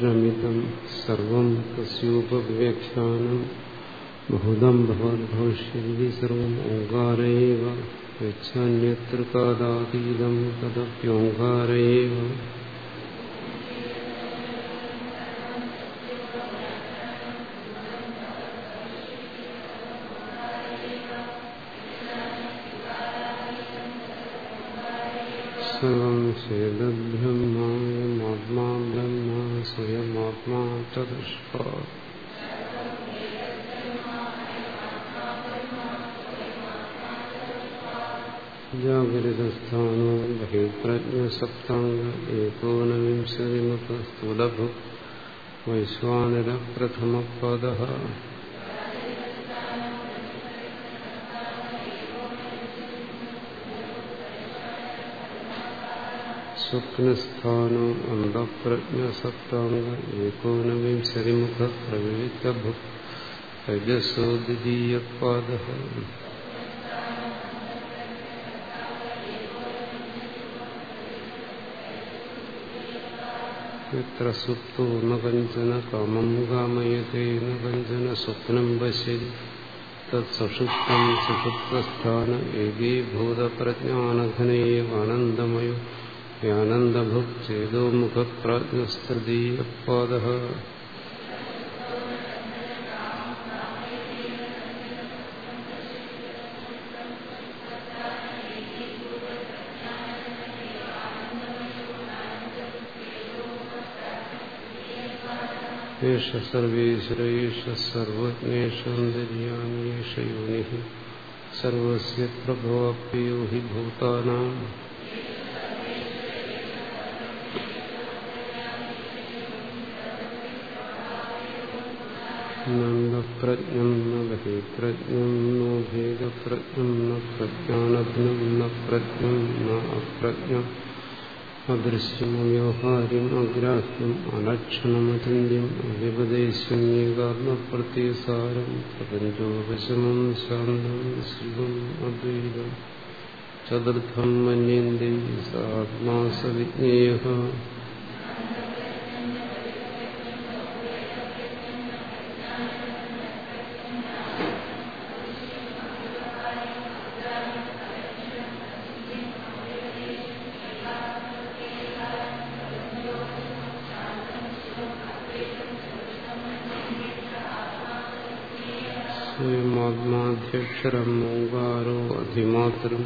ഓമിത്യേതക്ഷരമിതം സർവം തസ്യോപവ്യാഖ്യാനം ബഹുദം ഭവദ്ഭവിഷ്യതി സർവം ഓങ്കാരേവ യച്ഛാന്യത്രകാദാതീതം തദപ്യോങ്കാരേവ ചതുഷ്പ ജാഗരിതസ്ഥാനോ ബഹിപ്രജ്ഞസപ്താംഗ ഏകോനവിംശതിമുഖ സ്ഥൂലഭു വൈശ്വാനര പ്രഥമപദ സ്വപ്നസ്ഥാനോ അന്ധപ്രജ്ഞസപ്താംഗ ഏകോനവിംശതിമുഖ പ്രവിത്തഭു തജസോ ദ്വിതീയപാദ എത്ര സുപ്തോ ന കഞ്ചന കാമം കാമയത്തെ ന കഞ്ചന സ്വപ്നം പശ്യതി തത്സുഷുപ്തം സുഷുപ്തസ്ഥാന ഏകീഭൂതപ്രജ്ഞാനഘനേവാനന്ദമയോ യാനന്ദഭുക് ्यानन्दभुक्चेदो मुखप्राज्ञस्तृदीयपादः एष सर्वेश्वर एष सर्वज्ञेषान्दर्याण्येष योनिः। നന്ദപ്രജ്ഞം ന ബഹിപ്രജ്ഞം നോ ഭേദപ്രജ്ഞം ന പ്രജ്ഞാനഘ്നം ന പ്രജ്ഞം ന അപ്രജ്ഞം അദൃശ്യമവ്യവഹാര്യം അഗ്രാഹ്യം അലക്ഷണമചന്യം അവ്യപദേശം ഏകാത്മപ്രത്യസാരം പ്രപഞ്ചോപശമം ശാന്തം ശിവം അദ്വൈതം ചതുർത്ഥം മന്യന്തി സാത്മാ സ്വയമാത്മാധ്യക്ഷരം ഓങ്കാരോ അധിമാത്രം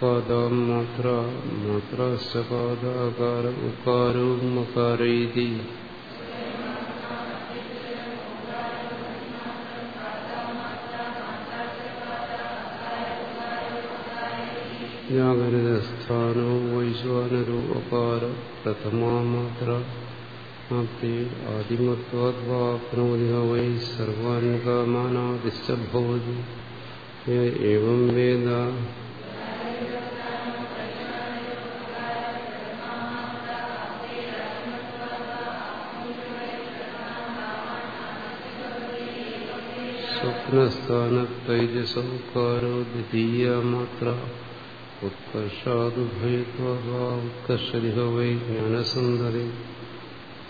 പാദാം മാത്ര മാത്രാശ്ച പാദാകാര ഉകാരോ മകാരൈതി ജാഗരിതസ്ഥാനോ വൈശ്വാനരോ അകാര പ്രഥമാ മാത്ര ആപ്തി ആദിമത്വാപ്നോതി വൈ സർവാൻ കാമാനാദിശ്ച ഭവതി ഏവം വേദ സ്വപ്നസ്ഥാനത്തൈജസൗകാരോ ദ്വിതീയ മാത്ര ഉത്കർഷാദുഭയത്വാ ഉത്കർഷരിഹ വൈ ജ്ഞാനസുന്ദരി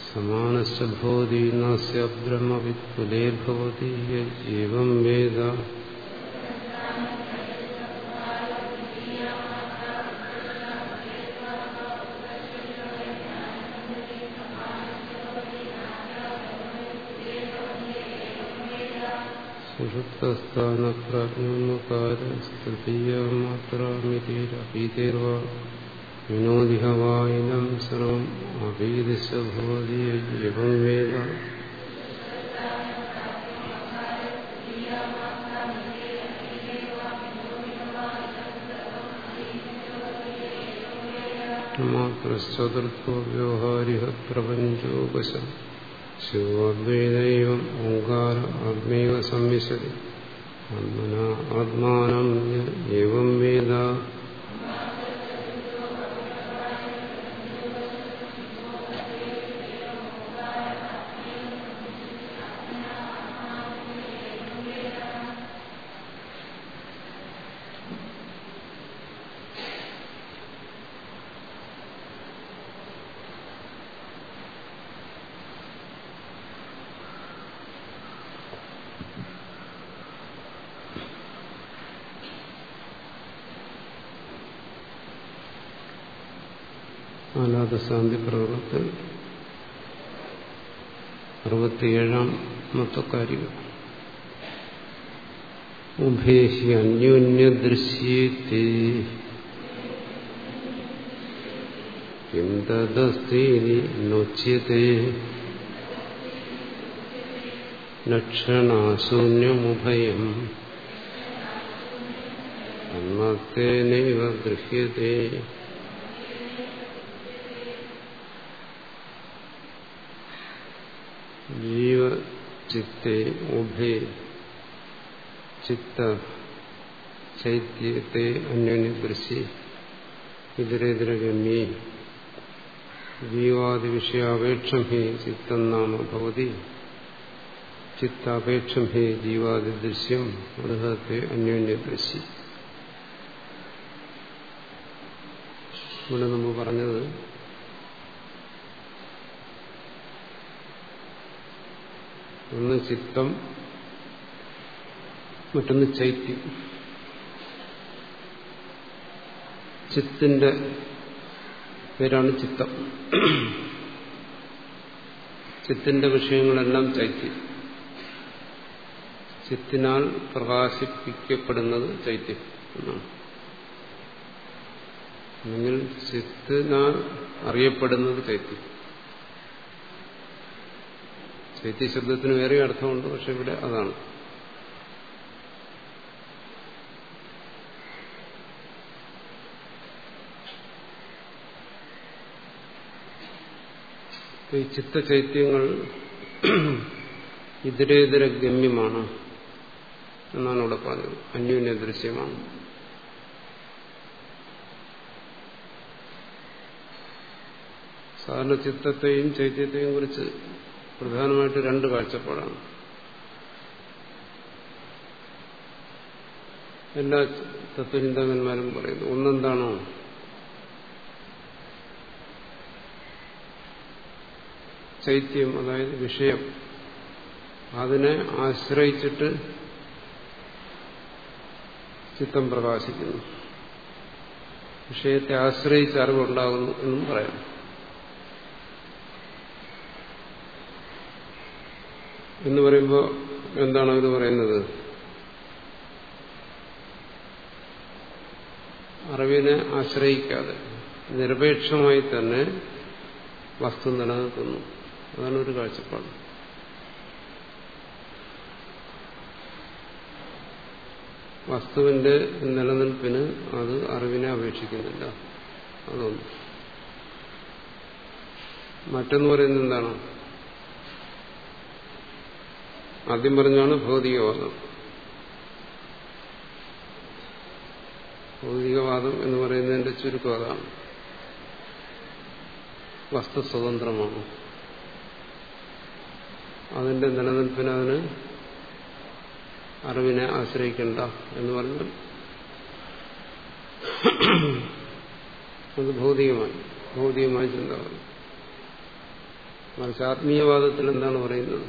സമാനശ്ച ഭവതി നാസ്യ ബ്രഹ്മവിത്കുലേ ഭവതി ഏവം വേദ സുഷുപ്തസ്ഥാനപ്രാജ്ഞമകാരസ്തൃതീയമാത്രാമിതിരപീതിർവ വിനോദിഹ വായിനം സർവം അപീതിശ ഭവതി എവം വേദ മാത്രശ്ചതുർത്ഥോ വ്യവഹാരിക പ്രപഞ്ചോപശം ശിവദ്വൈതൈവം ഓങ്കാര ആത്മൈവ സംവിശതി. ആത്മന ആത്മാനം ഏവം വേദ ആലാദശാന്തി പ്രകടനത്തിൽ അറുപത്തിയേഴാം മൊത്തക്കാരികൾ ഉഭേഹി അന്യോന്യദൃശ്യേത്തെ. കിം തദസ്തീതി നോച്യത്തെ? ലക്ഷണാശൂന്യമുഭയം. തന്മത്തേനൈവ ജീവചിത്തെ ഉഭേ ചിത്ത ചൈത്യത്തെ അന്യോന്യദൃശ്യ ഇതരേതരഗമ്യേ. ജീവാദിവിഷയാപേക്ഷം ഹേ ചിത്തം നാമ ഭവതി. ചിത്താപേക്ഷം ഹി ജീവാദിദൃശ്യം മൃഗത്തെ അന്യോന്യദൃശ്യ ഇവിടെ നമ്മൾ പറഞ്ഞത് ഒന്ന് ചിത്തം മറ്റൊന്ന് ചൈത്യം. ചിത്തിന്റെ പേരാണ് ചിത്തം. ചിത്തിന്റെ വിഷയങ്ങളെല്ലാം ചൈത്യം. ചിത്തിനാൽ പ്രകാശിപ്പിക്കപ്പെടുന്നത് ചൈത്യം എന്നാണ്. അല്ലെങ്കിൽ ചിത്തിനാൽ അറിയപ്പെടുന്നത് ചൈത്യം. ചൈത്യ ശബ്ദത്തിന് വേറെ അർത്ഥമുണ്ട് പക്ഷെ ഇവിടെ അതാണ്. ഈ ചിത്തചൈത്യങ്ങൾ ഇതിരേതര ഗമ്യമാണ് എന്നാണ് ഇവിടെ പറഞ്ഞത് അന്യോന്യ ദൃശ്യമാണ്. സാധാരണ ചിത്തത്തെയും ചൈത്യത്തെയും കുറിച്ച് പ്രധാനമായിട്ട് രണ്ട് കാഴ്ചപ്പാടാണ്. എല്ലാ തത്വചിന്തകന്മാരും പറയുന്നു ഒന്നെന്താണോ? ചൈത്യം അതായത് വിഷയം. അതിനെ ആശ്രയിച്ചിട്ട് ചിത്തം പ്രകാശിക്കുന്നു. വിഷയത്തെ ആശ്രയിച്ച് അറിവുണ്ടാകുന്നു എന്നും പറയാം. എന്ന് പറയുമ്പോൾ എന്താണ് അവർ പറയുന്നത്? അറിവിനെ ആശ്രയിക്കാതെ നിരപേക്ഷമായി തന്നെ വസ്തു നിലനിൽക്കുന്നു. അതാണ് ഒരു കാഴ്ചപ്പാട്. വസ്തുവിന്റെ നിലനിൽപ്പിന് അത് അറിവിനെ അപേക്ഷിക്കുന്നില്ല. അതൊന്നും. മറ്റൊന്ന് പറയുന്നത് എന്താണ്? ആദ്യം പറഞ്ഞാണ് ഭൗതികവാദം. ഭൗതികവാദം എന്ന് പറയുന്നതിന്റെ ചുരുക്കം അതാണ്. വസ്തു സ്വതന്ത്രമാണ് അതിന്റെ നിലനിൽപ്പിന് അതിന് അറിവിനെ ആശ്രയിക്കണ്ട എന്ന് പറഞ്ഞാൽ അത് ഭൗതികമായി ഭൗതികമായ ചിന്താവാദം മറിച്ച് ആത്മീയവാദത്തിൽ എന്താണ് പറയുന്നത്?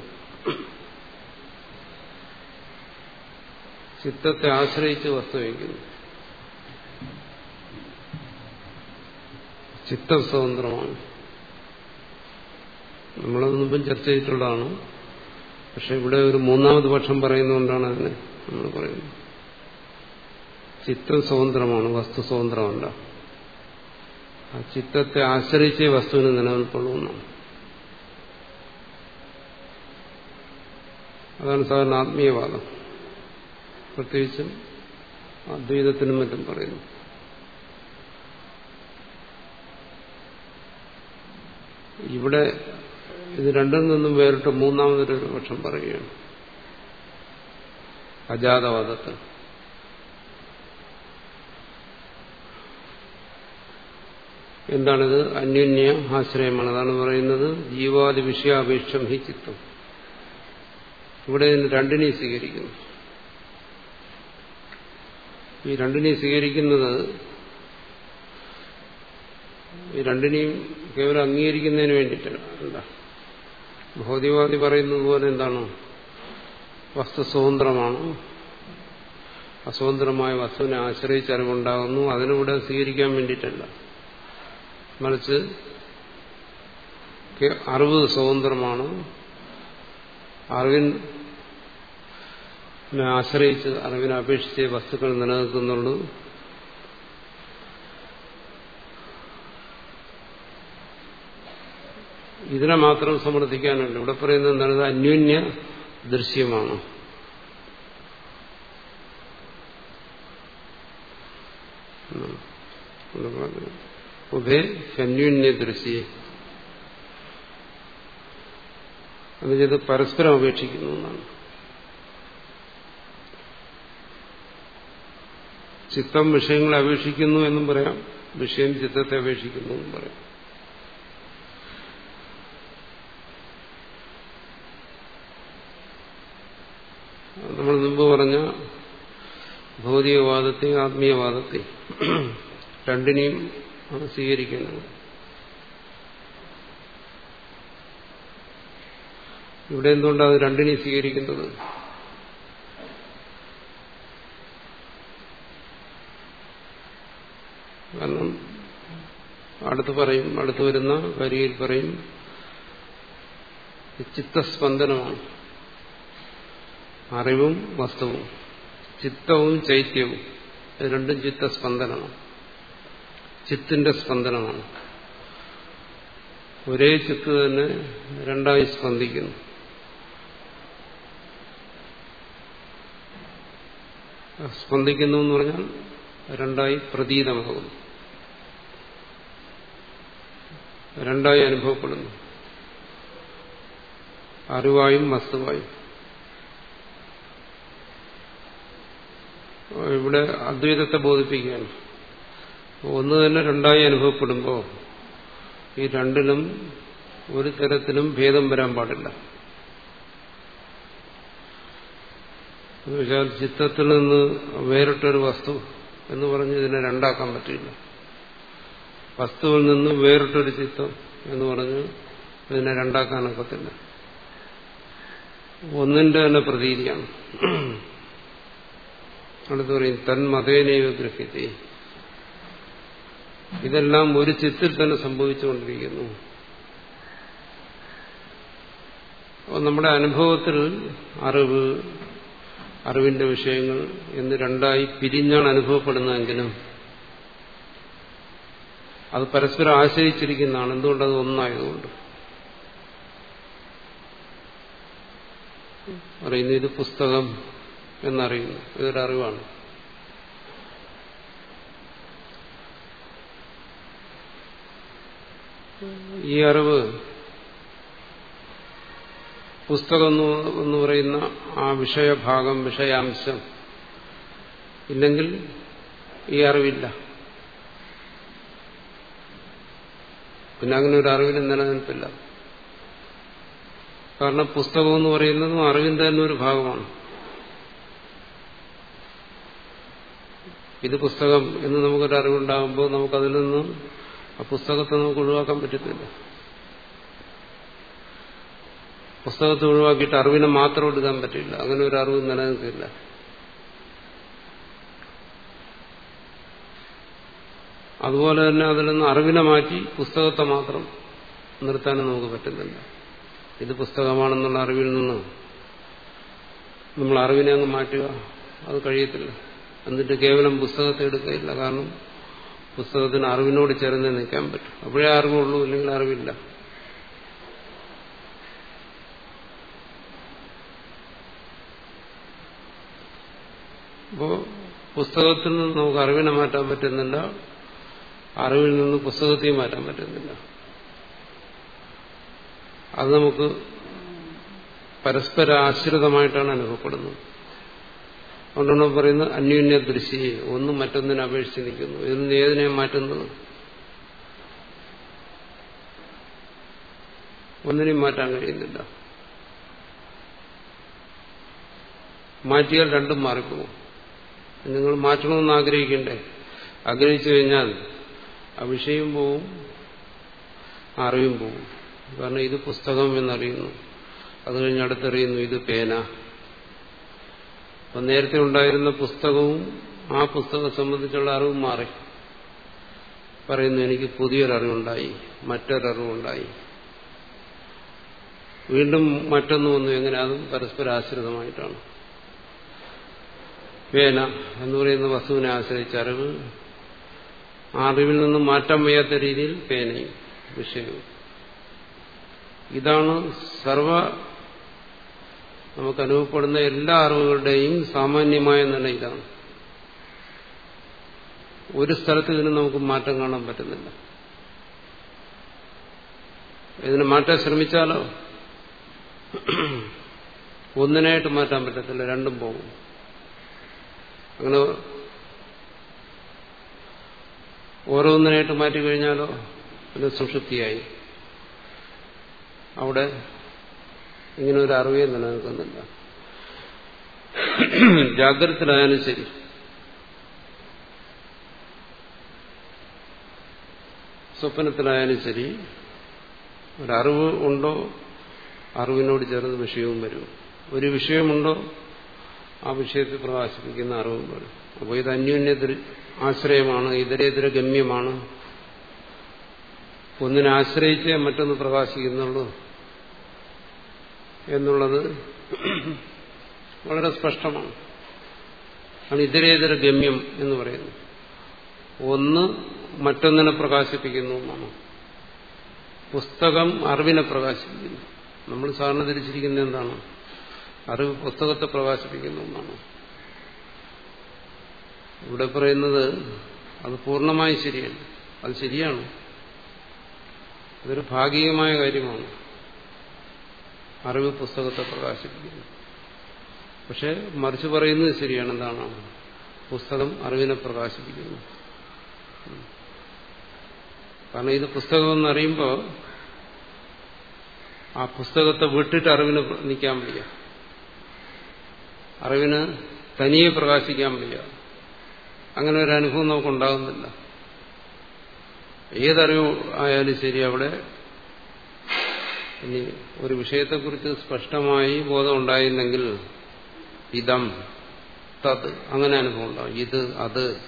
ചിത്തത്തെ ആശ്രയിച്ച് വസ്തുവെങ്കിൽ ചിത്ത സ്വതന്ത്രമാണ് നമ്മളത് മുമ്പും ചർച്ച ചെയ്തിട്ടുള്ളതാണ്. പക്ഷെ ഇവിടെ ഒരു മൂന്നാമത് പക്ഷം പറയുന്നതുകൊണ്ടാണ് അതിനെ നമ്മൾ പറയുന്നത്. ചിത്രം സ്വതന്ത്രമാണ് വസ്തു സ്വതന്ത്രമല്ല ആ ചിത്തത്തെ ആശ്രയിച്ചേ വസ്തുവിന് നിലനിൽപ്പുള്ളൂ അതാണ് സാധാരണ ആത്മീയവാദം. പ്രത്യേകിച്ചും അദ്വൈതത്തിനും മറ്റും പറയുന്നു. ഇവിടെ ഇത് രണ്ടിൽ നിന്നും വേറിട്ട് മൂന്നാമതൊരു പക്ഷം പറയുകയാണ്. അജാതവാദത്തിൽ. എന്താണിത്? അന്യോന്യ ആശ്രയമാണ്. അതാണ് പറയുന്നത് ജീവാദി വിഷയാപേക്ഷം ഹി ചിത്തം. ഇവിടെ നിന്ന് രണ്ടിനെയും സ്വീകരിക്കുന്നു. ഈ രണ്ടിനെയും സ്വീകരിക്കുന്നത് ഈ രണ്ടിനെയും കേവലം അംഗീകരിക്കുന്നതിന് എന്താ? ഭൗതികവാദി പറയുന്നത് പോലെ എന്താണ്? വസ്തു സ്വതന്ത്രമാണ് അസ്വതന്ത്രമായ വസ്തുവിനെ ആശ്രയിച്ച് അറിവുണ്ടാകുന്നു. അതിനിവിടെ സ്വീകരിക്കാൻ വേണ്ടിയിട്ടല്ല. മറിച്ച് അറിവ് സ്വതന്ത്രമാണ്. അറിവിനെ ആശ്രയിച്ച് അറിവിനെ അപേക്ഷിച്ച് വസ്തുക്കൾ നിലനിൽക്കുന്നുള്ളൂ ഇതിനെ മാത്രം സമർത്ഥിക്കാനുണ്ട് ഇവിടെ പറയുന്നത് എന്താണ് അന്യോന്യ ദൃശ്യമാണ്. ഉഭേ അന്യോന്യ ദൃശ്യ. പരസ്പരം അപേക്ഷിക്കുന്നു എന്നാണ്. ചിത്തം വിഷയങ്ങളെ അപേക്ഷിക്കുന്നു എന്നും പറയാം. വിഷയം ചിത്തത്തെ അപേക്ഷിക്കുന്നു എന്നും പറയാം. നമ്മൾ മുമ്പ് പറഞ്ഞ ഭൗതികവാദത്തെ ആത്മീയവാദത്തെ രണ്ടിനെയും ആണ് സ്വീകരിക്കുന്നത് ഇവിടെ എന്തുകൊണ്ടാണ് അത് രണ്ടിനെയും സ്വീകരിക്കുന്നത് കാരണം അടുത്ത് പറയും അടുത്ത് വരുന്ന വരിയിൽ പറയും ചിത്തസ്പന്ദനമാണ്. അറിവും വസ്തുവും ചിത്തവും ചൈത്യവും ഇത് രണ്ടും ചിത്തസ്പന്ദനമാണ്. ചിത്തിന്റെ സ്പന്ദനമാണ്. ഒരേ ചിത്ത് തന്നെ രണ്ടായി സ്പന്ദിക്കുന്നു. സ്പന്ദിക്കുന്നു എന്ന് പറഞ്ഞാൽ രണ്ടായി പ്രതീതമാകുന്നു. രണ്ടായി അനുഭവപ്പെടുന്നു. അറിവായും വസ്തുവായും. ഇവിടെ അദ്വൈതത്തെ ബോധിപ്പിക്കുകയാണ്. ഒന്ന് തന്നെ രണ്ടായി അനുഭവപ്പെടുമ്പോൾ ഈ രണ്ടിനും ഒരു തരത്തിലും ഭേദം വരാൻ പാടില്ല. എന്നുവെച്ചാൽ ചിത്തത്തിൽ നിന്ന് വേറിട്ടൊരു വസ്തു എന്ന് പറഞ്ഞ് ഇതിനെ രണ്ടാക്കാൻ പറ്റില്ല. വസ്തുവിൽ നിന്ന് വേറിട്ടൊരു ചിത്തം എന്ന് പറഞ്ഞ് ഇതിനെ രണ്ടാക്കാനൊക്കത്തില്ല ഒന്നിന്റെ തന്നെ പ്രതീതിയാണ്. അടുത്ത് പറയും തന്മതേനൈവ ഗ്രഹ്യത്തെ ഇതെല്ലാം ഒരു ചിത്തിൽ തന്നെ സംഭവിച്ചുകൊണ്ടിരിക്കുന്നു. നമ്മുടെ അനുഭവത്തിൽ അറിവ് അറിവിന്റെ വിഷയങ്ങൾ എന്ന് രണ്ടായി പിരിഞ്ഞാണ് അനുഭവപ്പെടുന്നതെങ്കിലും അത് പരസ്പരം ആശ്രയിച്ചിരിക്കുന്നതാണ്. എന്തുകൊണ്ടത് ഒന്നായതുകൊണ്ട്. അറിയുന്നു ഇത് പുസ്തകം എന്നറിയുന്നു. ഇതൊരറിവാണ് ഈ അറിവ് പുസ്തകം എന്ന് പറയുന്ന ആ വിഷയഭാഗം വിഷയാംശം ഇല്ലെങ്കിൽ ഈ അറിവില്ല. പിന്നെ അങ്ങനെ ഒരു അറിവിന് നിലനിൽപ്പില്ല. കാരണം പുസ്തകം എന്ന് പറയുന്നതും അറിവിന്റെ തന്നെ ഒരു ഭാഗമാണ്. ഇത് പുസ്തകം എന്ന് നമുക്കൊരു അറിവുണ്ടാകുമ്പോൾ നമുക്കതിൽ നിന്നും ആ പുസ്തകത്തെ നമുക്ക് ഒഴിവാക്കാൻ പറ്റത്തില്ല. പുസ്തകത്തെ ഒഴിവാക്കിയിട്ട് അറിവിനെ മാത്രം എടുക്കാൻ പറ്റില്ല. അങ്ങനെ ഒരു അറിവ് നിലനിൽക്കില്ല. അതുപോലെ തന്നെ അതിൽ നിന്ന് അറിവിനെ മാറ്റി പുസ്തകത്തെ മാത്രം നിർത്താനും നമുക്ക് പറ്റുന്നില്ല. ഇത് പുസ്തകമാണെന്നുള്ള അറിവിൽ നിന്ന് നമ്മൾ അറിവിനെ അങ്ങ് മാറ്റുക അത് കഴിയത്തില്ല. എന്നിട്ട് കേവലം പുസ്തകത്തെ എടുക്കുകയില്ല. കാരണം പുസ്തകത്തിന് അറിവിനോട് ചേർന്ന് നിൽക്കാൻ പറ്റും. അപ്പോഴേ അറിവുള്ളൂ ഇല്ലെങ്കിൽ അറിവില്ല. അപ്പോ പുസ്തകത്തിൽ നിന്ന് നമുക്ക് അറിവിനെ മാറ്റാൻ പറ്റുന്നില്ല. അറിവിൽ നിന്ന് പുസ്തകത്തെ മാറ്റാൻ പറ്റുന്നില്ല. അത് നമുക്ക് പരസ്പര ആശ്രിതമായിട്ടാണ് അനുഭവപ്പെടുന്നത്. അതുകൊണ്ടാണ് പറയുന്നത് അന്യോന്യ ദൃശ്യയെ ഒന്നും മറ്റൊന്നിനെ അപേക്ഷിച്ച് നിൽക്കുന്നു. ഇതിൽ നിന്ന് ഏതിനെ മാറ്റുന്നത്? ഒന്നിനെയും മാറ്റാൻ കഴിയുന്നില്ല. മാറ്റിയാൽ രണ്ടും മാറിപ്പോകും. നിങ്ങൾ മാറ്റണമെന്ന് ആഗ്രഹിക്കണ്ടേ? ആഗ്രഹിച്ചു കഴിഞ്ഞാൽ ആ വിഷയം പോവും അറിവും പോവും. കാരണം ഇത് പുസ്തകം എന്നറിയുന്നു. അത് കഴിഞ്ഞ് അടുത്തറിയുന്നു ഇത് പേന. അപ്പം നേരത്തെ ഉണ്ടായിരുന്ന പുസ്തകവും ആ പുസ്തകം സംബന്ധിച്ചുള്ള അറിവും മാറി. പറയുന്നു എനിക്ക് പുതിയൊരറിവുണ്ടായി മറ്റൊരറിവുണ്ടായി. വീണ്ടും മറ്റൊന്നു വന്നു എങ്ങനെ? അതും പരസ്പരാശ്രിതമായിട്ടാണ് പേന എന്ന് പറയുന്ന വസ്തുവിനെ ആശ്രയിച്ച അറിവ് ആ അറിവിൽ നിന്നും മാറ്റം വയ്യാത്ത രീതിയിൽ പേനയും വിഷയവും. ഇതാണ് സർവ നമുക്ക് അനുഭവപ്പെടുന്ന എല്ലാ അറിവുകളുടെയും സാമാന്യമായ നില ഇതാണ്. ഒരു സ്ഥലത്ത് ഇതിന് നമുക്ക് മാറ്റം കാണാൻ പറ്റുന്നില്ല. ഇതിന് മാറ്റാൻ ശ്രമിച്ചാലോ? ഒന്നിനായിട്ട് മാറ്റാൻ പറ്റത്തില്ല രണ്ടും പോകും. അങ്ങനെ ഓരോന്നിനായിട്ട് മാറ്റി കഴിഞ്ഞാലോ? പിന്നെ സുഷുപ്തിയായി. അവിടെ ഇങ്ങനെ ഒരു അറിവേ നിലനിൽക്കുന്നില്ല. ജാഗ്രതത്തിലായാലും ശരി. സ്വപ്നത്തിലായാലും ശരി. ഒരറിവ് ഉണ്ടോ? അറിവിനോട് ചേർന്ന് വിഷയവും വരും. ഒരു വിഷയമുണ്ടോ? ആ വിഷയത്തെ പ്രകാശിപ്പിക്കുന്ന അറിവും വരും. അപ്പോൾ ഇത് അന്യോന്യ ആശ്രയമാണ് ഇതരേതര ഗമ്യമാണ്. ഒന്നിനെ ആശ്രയിച്ചേ മറ്റൊന്ന് പ്രകാശിക്കുന്നുള്ളൂ എന്നുള്ളത് വളരെ സ്പഷ്ടമാണ്. ആണ് ഇതരേതര ഗമ്യം എന്ന് പറയുന്നത്. ഒന്ന് മറ്റൊന്നിനെ പ്രകാശിപ്പിക്കുന്നു എന്നാണ്. പുസ്തകം അറിവിനെ പ്രകാശിപ്പിക്കുന്നു. നമ്മൾ സാധാരണ ധരിച്ചിരിക്കുന്നത് എന്താണ്? അറിവ് പുസ്തകത്തെ പ്രകാശിപ്പിക്കുന്നു എന്നാണ്. ഇവിടെ പറയുന്നത് അത് പൂർണമായി ശരിയാണ് അത് ശരിയാണ്. അതൊരു ഭാഗികമായ കാര്യമാണ്. അറിവ് പുസ്തകത്തെ പ്രകാശിപ്പിക്കുന്നു. പക്ഷെ മറിച്ച് പറയുന്നത് ശരിയാണ്. എന്താണ്? പുസ്തകം അറിവിനെ പ്രകാശിപ്പിക്കുന്നു. കാരണം ഇത് പുസ്തകം എന്നറിയുമ്പോൾ ആ പുസ്തകത്തെ വിട്ടിട്ട് അറിവിന് നിൽക്കാൻ വയ്യ. അറിവിന് തനിയെ പ്രകാശിക്കാൻ വയ്യ. അങ്ങനെ ഒരു അനുഭവം നമുക്കുണ്ടാകുന്നില്ല. ഏതറിവ് ആയാലും ശരി അവിടെ ഇനി ഒരു വിഷയത്തെക്കുറിച്ച് സ്പഷ്ടമായി ബോധം ഉണ്ടായിരുന്നെങ്കിൽ ഇതം തത് അങ്ങനെ അനുഭവം ഉണ്ടാവും ഇത് അത്.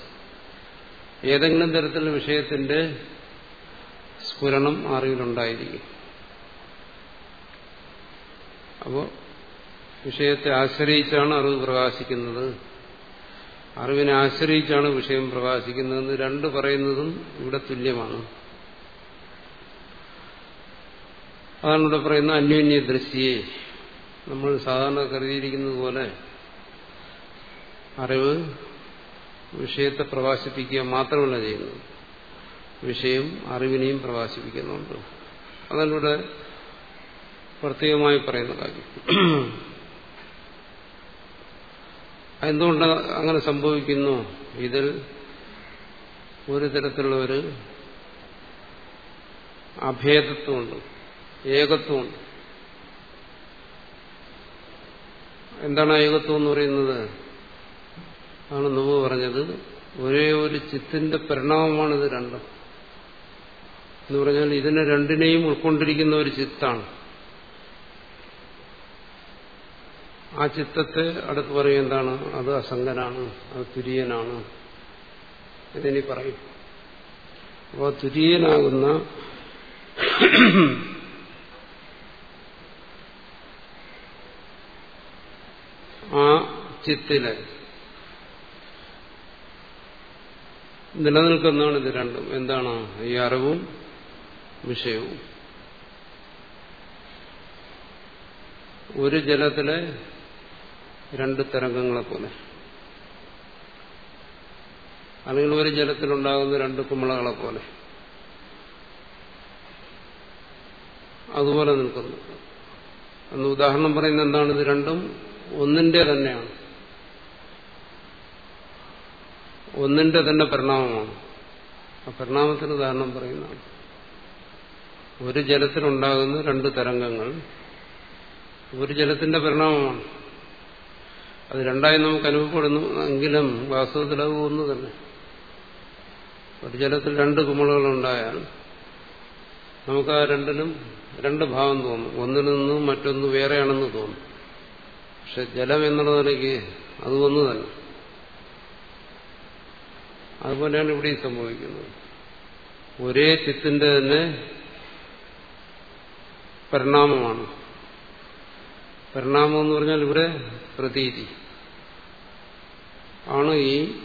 ഏതെങ്കിലും തരത്തിലുള്ള വിഷയത്തിന്റെ സ്ഫുരണം അറിവിലുണ്ടായിരിക്കും. അപ്പോൾ വിഷയത്തെ ആശ്രയിച്ചാണ് അറിവ് പ്രകാശിക്കുന്നത്. അറിവിനെ ആശ്രയിച്ചാണ് വിഷയം പ്രകാശിക്കുന്നതെന്ന് രണ്ട് പറയുന്നതും ഇവിടെ തുല്യമാണ്. അതാണ് ഇവിടെ പറയുന്ന അന്യോന്യ ദൃശ്യയെ നമ്മൾ സാധാരണ കരുതിയിരിക്കുന്നത് പോലെ അറിവ് വിഷയത്തെ പ്രകാശിപ്പിക്കുക മാത്രമല്ല ചെയ്യുന്നത്. വിഷയം അറിവിനെയും പ്രകാശിപ്പിക്കുന്നുണ്ട്. അതാണ് ഇവിടെ പ്രത്യേകമായി പറയുന്ന കാര്യം. എന്തുകൊണ്ട് അങ്ങനെ സംഭവിക്കുന്നു? ഇതിൽ ഒരു തരത്തിലുള്ള ഒരു അഭേദത്വമുണ്ട് ഏകത്വമുണ്ട്. എന്താണ് ഏകത്വം എന്ന് പറയുന്നത്? ആണ് നുവ് പറഞ്ഞത്. ഒരേ ഒരു ചിത്തിന്റെ പരിണാമമാണിത് രണ്ടും. എന്ന് പറഞ്ഞാൽ ഇതിനെ രണ്ടിനെയും ഉൾക്കൊണ്ടിരിക്കുന്ന ഒരു ചിത്താണ്. ആ ചിത്തത്തെ അടുത്ത് പറയും എന്താണ്? അത് അസംഗനാണ് അത് തുര്യനാണ്. ഇതിനി പറയും. അപ്പോൾ തുര്യനാകുന്ന ആ ചിത്തിൽ നിലനിൽക്കുന്നതാണ് ഇത് രണ്ടും. എന്താണ്? ഈ അറിവും വിഷയവും. ഒരു ജലത്തിലെ രണ്ട് തരംഗങ്ങളെ പോലെ. അല്ലെങ്കിൽ ഒരു ജലത്തിലുണ്ടാകുന്ന രണ്ട് കുമ്മളകളെ പോലെ. അതുപോലെ നിൽക്കുന്നു. അന്ന് ഉദാഹരണം പറയുന്ന എന്താണ്? ഇത് രണ്ടും ഒന്നിന്റെ തന്നെയാണ്. ഒന്നിന്റെ തന്നെ പരിണാമമാണ്. ആ പരിണാമത്തിന് ഉദാഹരണം പറയുന്നതാണ്. ഒരു ജലത്തിലുണ്ടാകുന്ന രണ്ട് തരംഗങ്ങൾ ഒരു ജലത്തിന്റെ പരിണാമമാണ്. അത് രണ്ടായി നമുക്ക് അനുഭവപ്പെടുന്നു. എങ്കിലും വാസ്തവത്തിൽ അത് ഒന്ന് തന്നെ ഒരു ജലത്തിൽ രണ്ട് കുമിളുകളുണ്ടായാൽ നമുക്ക് ആ രണ്ടിനും രണ്ട് ഭാവം തോന്നും. ഒന്നിൽ നിന്നും മറ്റൊന്ന് വേറെയാണെന്ന് തോന്നും. പക്ഷെ ജലം എന്നുള്ള നിലയ്ക്ക് അത് ഒന്ന് തന്നെ അതുപോലെയാണ് ഇവിടെ സംഭവിക്കുന്നത്. ഒരേ ചിത്തിന്റെ തന്നെ പരിണാമമാണ്. പരിണാമം എന്ന് പറഞ്ഞാൽ ഇവിടെ പ്രതീതി. ആണ് ഈ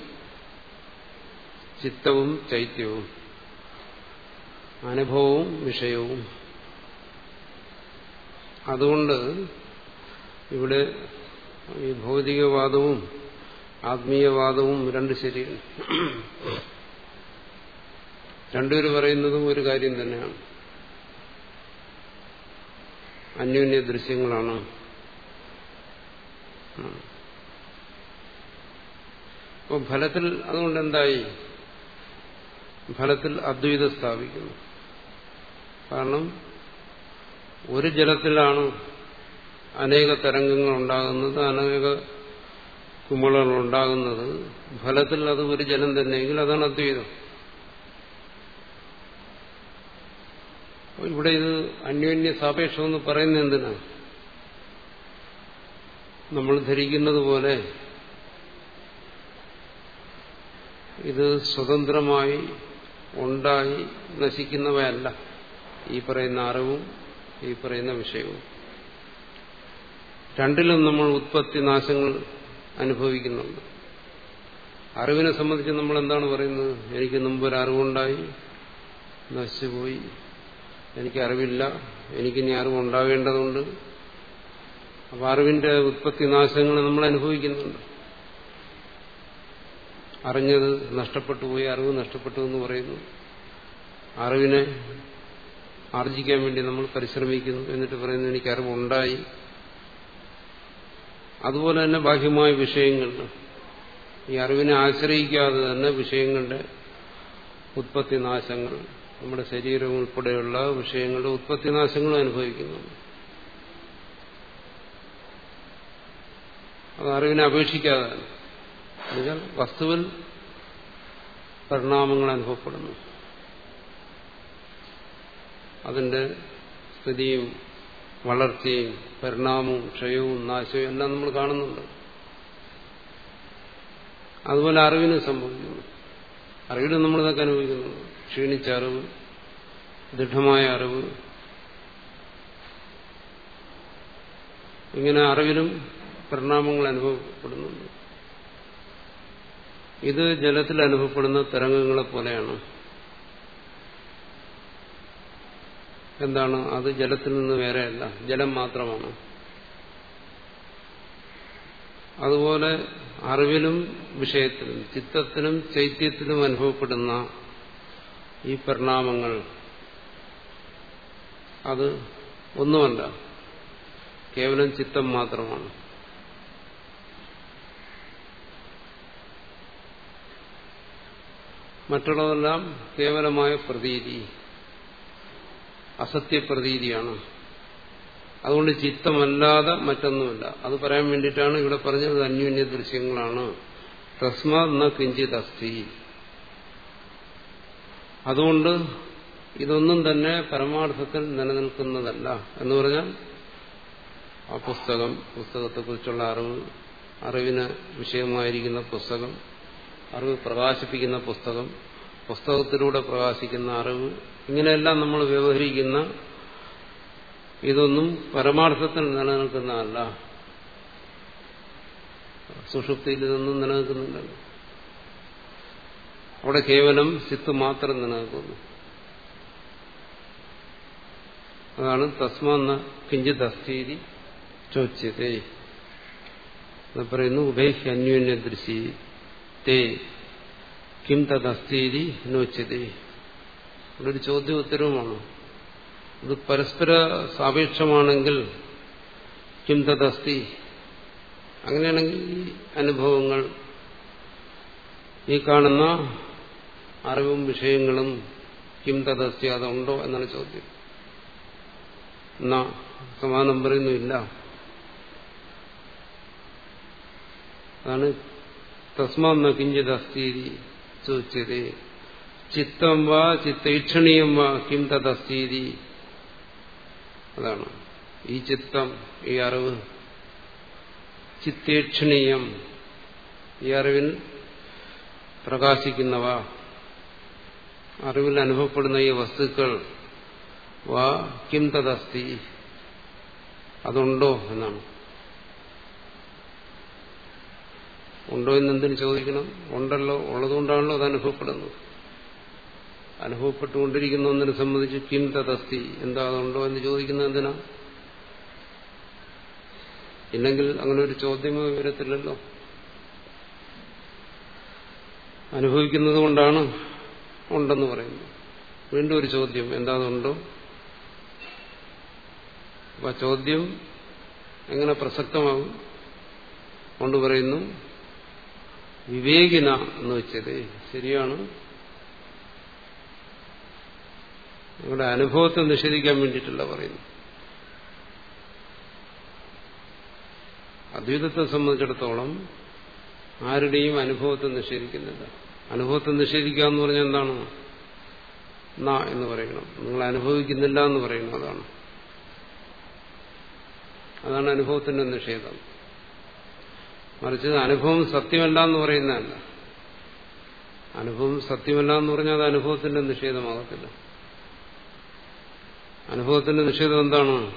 ചിത്തവും ചൈത്യവും അനുഭവവും വിഷയവും. അതുകൊണ്ട് ഇവിടെ ഈ ഭൗതികവാദവും ആത്മീയവാദവും രണ്ട് ശരിയാണ്. രണ്ടുപേര് പറയുന്നതും ഒരു കാര്യം തന്നെയാണ്. അന്യോന്യ ദൃശ്യങ്ങളാണ്. അപ്പോൾ ഫലത്തിൽ അതുകൊണ്ട് എന്തായി? ഫലത്തിൽ അദ്വൈതം സ്ഥാപിക്കുന്നു. കാരണം ഒരു ജലത്തിലാണ് അനേക തരംഗങ്ങൾ ഉണ്ടാകുന്നത് അനേക കുമിളകൾ ഉണ്ടാകുന്നത്. ഫലത്തിൽ അത് ഒരു ജലം തന്നെയെങ്കിൽ അതാണ് അദ്വൈതം. ഇവിടെ ഇത് അന്യോന്യ സാപേക്ഷമെന്ന് പറയുന്നത് എന്തിനാണ് നമ്മൾ ധരിക്കുന്നത് പോലെ ഇത് സ്വതന്ത്രമായി ഉണ്ടായി നശിക്കുന്നവയല്ല. ഈ പറയുന്ന അറിവും ഈ പറയുന്ന വിഷയവും. രണ്ടിലും നമ്മൾ ഉത്പത്തി നാശങ്ങൾ അനുഭവിക്കുന്നുണ്ട്. അറിവിനെ സംബന്ധിച്ച് നമ്മൾ എന്താണ് പറയുന്നത്? എനിക്ക് മുമ്പ് ഒരു അറിവുണ്ടായി നശിച്ചുപോയി. എനിക്ക് അറിവില്ല. എനിക്കിനി അറിവുണ്ടാവേണ്ടതുണ്ട് അപ്പൊ അറിവിന്റെ ഉത്പത്തി നാശങ്ങൾ നമ്മൾ അനുഭവിക്കുന്നുണ്ട്. അറിഞ്ഞത് നഷ്ടപ്പെട്ടു പോയി അറിവ് നഷ്ടപ്പെട്ടു എന്ന് പറയുന്നു. അറിവിനെ ആർജിക്കാൻ വേണ്ടി നമ്മൾ പരിശ്രമിക്കുന്നു എന്നിട്ട് പറയുന്നു എനിക്ക് അറിവുണ്ടായി. അതുപോലെ തന്നെ ബാഹ്യമായ വിഷയങ്ങൾ ഈ അറിവിനെ ആശ്രയിക്കാതെ തന്നെ വിഷയങ്ങളുടെ ഉത്പത്തി നാശങ്ങൾ നമ്മുടെ ശരീരം ഉൾപ്പെടെയുള്ള വിഷയങ്ങളുടെ ഉത്പത്തി നാശങ്ങളും അനുഭവിക്കുന്നുണ്ട്. അത് അറിവിനെ അപേക്ഷിക്കാതെ. എന്നുവെച്ചാൽ വസ്തുവിൽ പരിണാമങ്ങൾ അനുഭവപ്പെടുന്നു. അതിന്റെ സ്ഥിതിയും വളർച്ചയും പരിണാമവും ക്ഷയവും നാശവും എല്ലാം നമ്മൾ കാണുന്നുണ്ട്. അതുപോലെ അറിവിന് സംഭവിക്കുന്നു. അറിവിന് നമ്മളിതൊക്കെ അനുഭവിക്കുന്നു ക്ഷീണിച്ച അറിവ് ദൃഢമായ അറിവ്. ഇങ്ങനെ അറിവിലും പരിണാമങ്ങൾ അനുഭവപ്പെടുന്നുണ്ട്. ഇത് ജലത്തിൽ അനുഭവപ്പെടുന്ന തരംഗങ്ങളെ പോലെയാണ്. എന്താണ്? അത് ജലത്തിൽ നിന്ന് വേറെയല്ല. ജലം മാത്രമാണ്. അതുപോലെ അറിവിലും വിഷയത്തിലും ചിത്തത്തിലും ചൈത്യത്തിലും അനുഭവപ്പെടുന്ന ഈ പരിണാമങ്ങൾ അത് ഒന്നുമല്ല. കേവലം ചിത്തം മാത്രമാണ്. മറ്റുള്ളതെല്ലാം കേവലമായ പ്രതീതി. അസത്യപ്രതീതിയാണ്. അതുകൊണ്ട് ചിത്തമല്ലാതെ മറ്റൊന്നുമില്ല. അത് പറയാൻ വേണ്ടിയിട്ടാണ് ഇവിടെ പറഞ്ഞത് അന്യോന്യ ദൃശ്യങ്ങളാണ്. തസ്മാത് അസ്ഥി അതുകൊണ്ട് ഇതൊന്നും തന്നെ പരമാർത്ഥത്തിൽ നിലനിൽക്കുന്നതല്ല എന്ന് പറഞ്ഞാൽ ആ പുസ്തകം പുസ്തകത്തെക്കുറിച്ചുള്ള അറിവ് അറിവിന് വിഷയമായിരിക്കുന്ന പുസ്തകം അറിവ് പ്രകാശിപ്പിക്കുന്ന പുസ്തകം പുസ്തകത്തിലൂടെ പ്രകാശിക്കുന്ന അറിവ് ഇങ്ങനെയെല്ലാം നമ്മൾ വ്യവഹരിക്കുന്ന ഇതൊന്നും പരമാർത്ഥത്തിൽ നിലനിൽക്കുന്നതല്ല. സുഷുപ്തിയിൽ ഇതൊന്നും നിലനിൽക്കുന്നില്ലല്ലോ അവിടെ കേവലം സിത്ത് മാത്രം നിലനിൽക്കുന്നു. അതാണ് തസ്മെന്ന കിഞ്ചിത് അസ്ഥീതി ചോദ്യത്തെ പറയുന്നു ഉഭയഹ്യ അന്യോന്യ ദൃശി തേ കിം തദസ്ഥീതി നോച്ചതേ ഇവിടെ ഒരു ചോദ്യ ഉത്തരവുമാണ് ഇത് പരസ്പര സാപേക്ഷമാണെങ്കിൽ കിം തദസ്തി. അങ്ങനെയാണെങ്കിൽ ഈ അനുഭവങ്ങൾ ഈ കാണുന്ന അറിവും വിഷയങ്ങളും കിം തദസ്തി അതുണ്ടോ എന്നാണ് ചോദ്യം. എന്നാ സമാനം പറയുന്നുമില്ല അതാണ് തസ്മാന്ന കിഞ്ചിത് അസ്ഥീതി ചോദിച്ചത് ചിത്തം വാ ചിത്തീക്ഷണീയം വാ കിം തദസ്ഥീതി അതാണ് ഈ ചിത്തം ഈ അറിവ്. ചിത്തേക്ഷണീയം ഈ അറിവിൽ പ്രകാശിക്കുന്നവ. അറിവിൽ അനുഭവപ്പെടുന്ന ഈ വസ്തുക്കൾ വാ കിം തദസ്തി. അതുണ്ടോ എന്നാണ്. ഉണ്ടോ എന്ന് എന്തിനു ചോദിക്കണം? ഉണ്ടല്ലോ ഉള്ളതുകൊണ്ടാണല്ലോ അത് അനുഭവപ്പെടുന്നത്. അനുഭവപ്പെട്ടുകൊണ്ടിരിക്കുന്ന ഒന്നിനെ സംബന്ധിച്ച് കിം തദസ്തി എന്താ അതുണ്ടോ എന്ന് ചോദിക്കുന്നത് എന്തിനാ? ഇല്ലെങ്കിൽ അങ്ങനെ ഒരു ചോദ്യമോ വരത്തില്ലല്ലോ അനുഭവിക്കുന്നത് കൊണ്ടാണ് ഉണ്ടെന്ന് പറയുന്നത്. വീണ്ടും ഒരു ചോദ്യം. എന്താ അതുണ്ടോ അപ്പൊ ചോദ്യം എങ്ങനെ പ്രസക്തമാകും കൊണ്ട് പറയുന്നു വിവേകിന എന്ന് വെച്ചത്. ശരിയാണ്. നിങ്ങളുടെ അനുഭവത്തെ നിഷേധിക്കാൻ വേണ്ടിയിട്ടല്ല പറയുന്നു അദ്വൈതത്തെ സംബന്ധിച്ചിടത്തോളം ആരുടെയും അനുഭവത്തെ നിഷേധിക്കുന്നില്ല. അനുഭവത്തെ നിഷേധിക്കുക എന്ന് പറഞ്ഞാൽ എന്താണ്? ന എന്ന് പറയണം. നിങ്ങൾ അനുഭവിക്കുന്നില്ല എന്ന് പറയണം അതാണ്. അതാണ് അനുഭവത്തിന്റെ നിഷേധം. മറിച്ച് അനുഭവം സത്യമല്ല എന്ന് പറയുന്നതല്ല. അനുഭവം സത്യമല്ല എന്ന് പറഞ്ഞാൽ അത് അനുഭവത്തിന്റെ നിഷേധമാകത്തില്ല. അനുഭവത്തിന്റെ നിഷേധം എന്താണ്?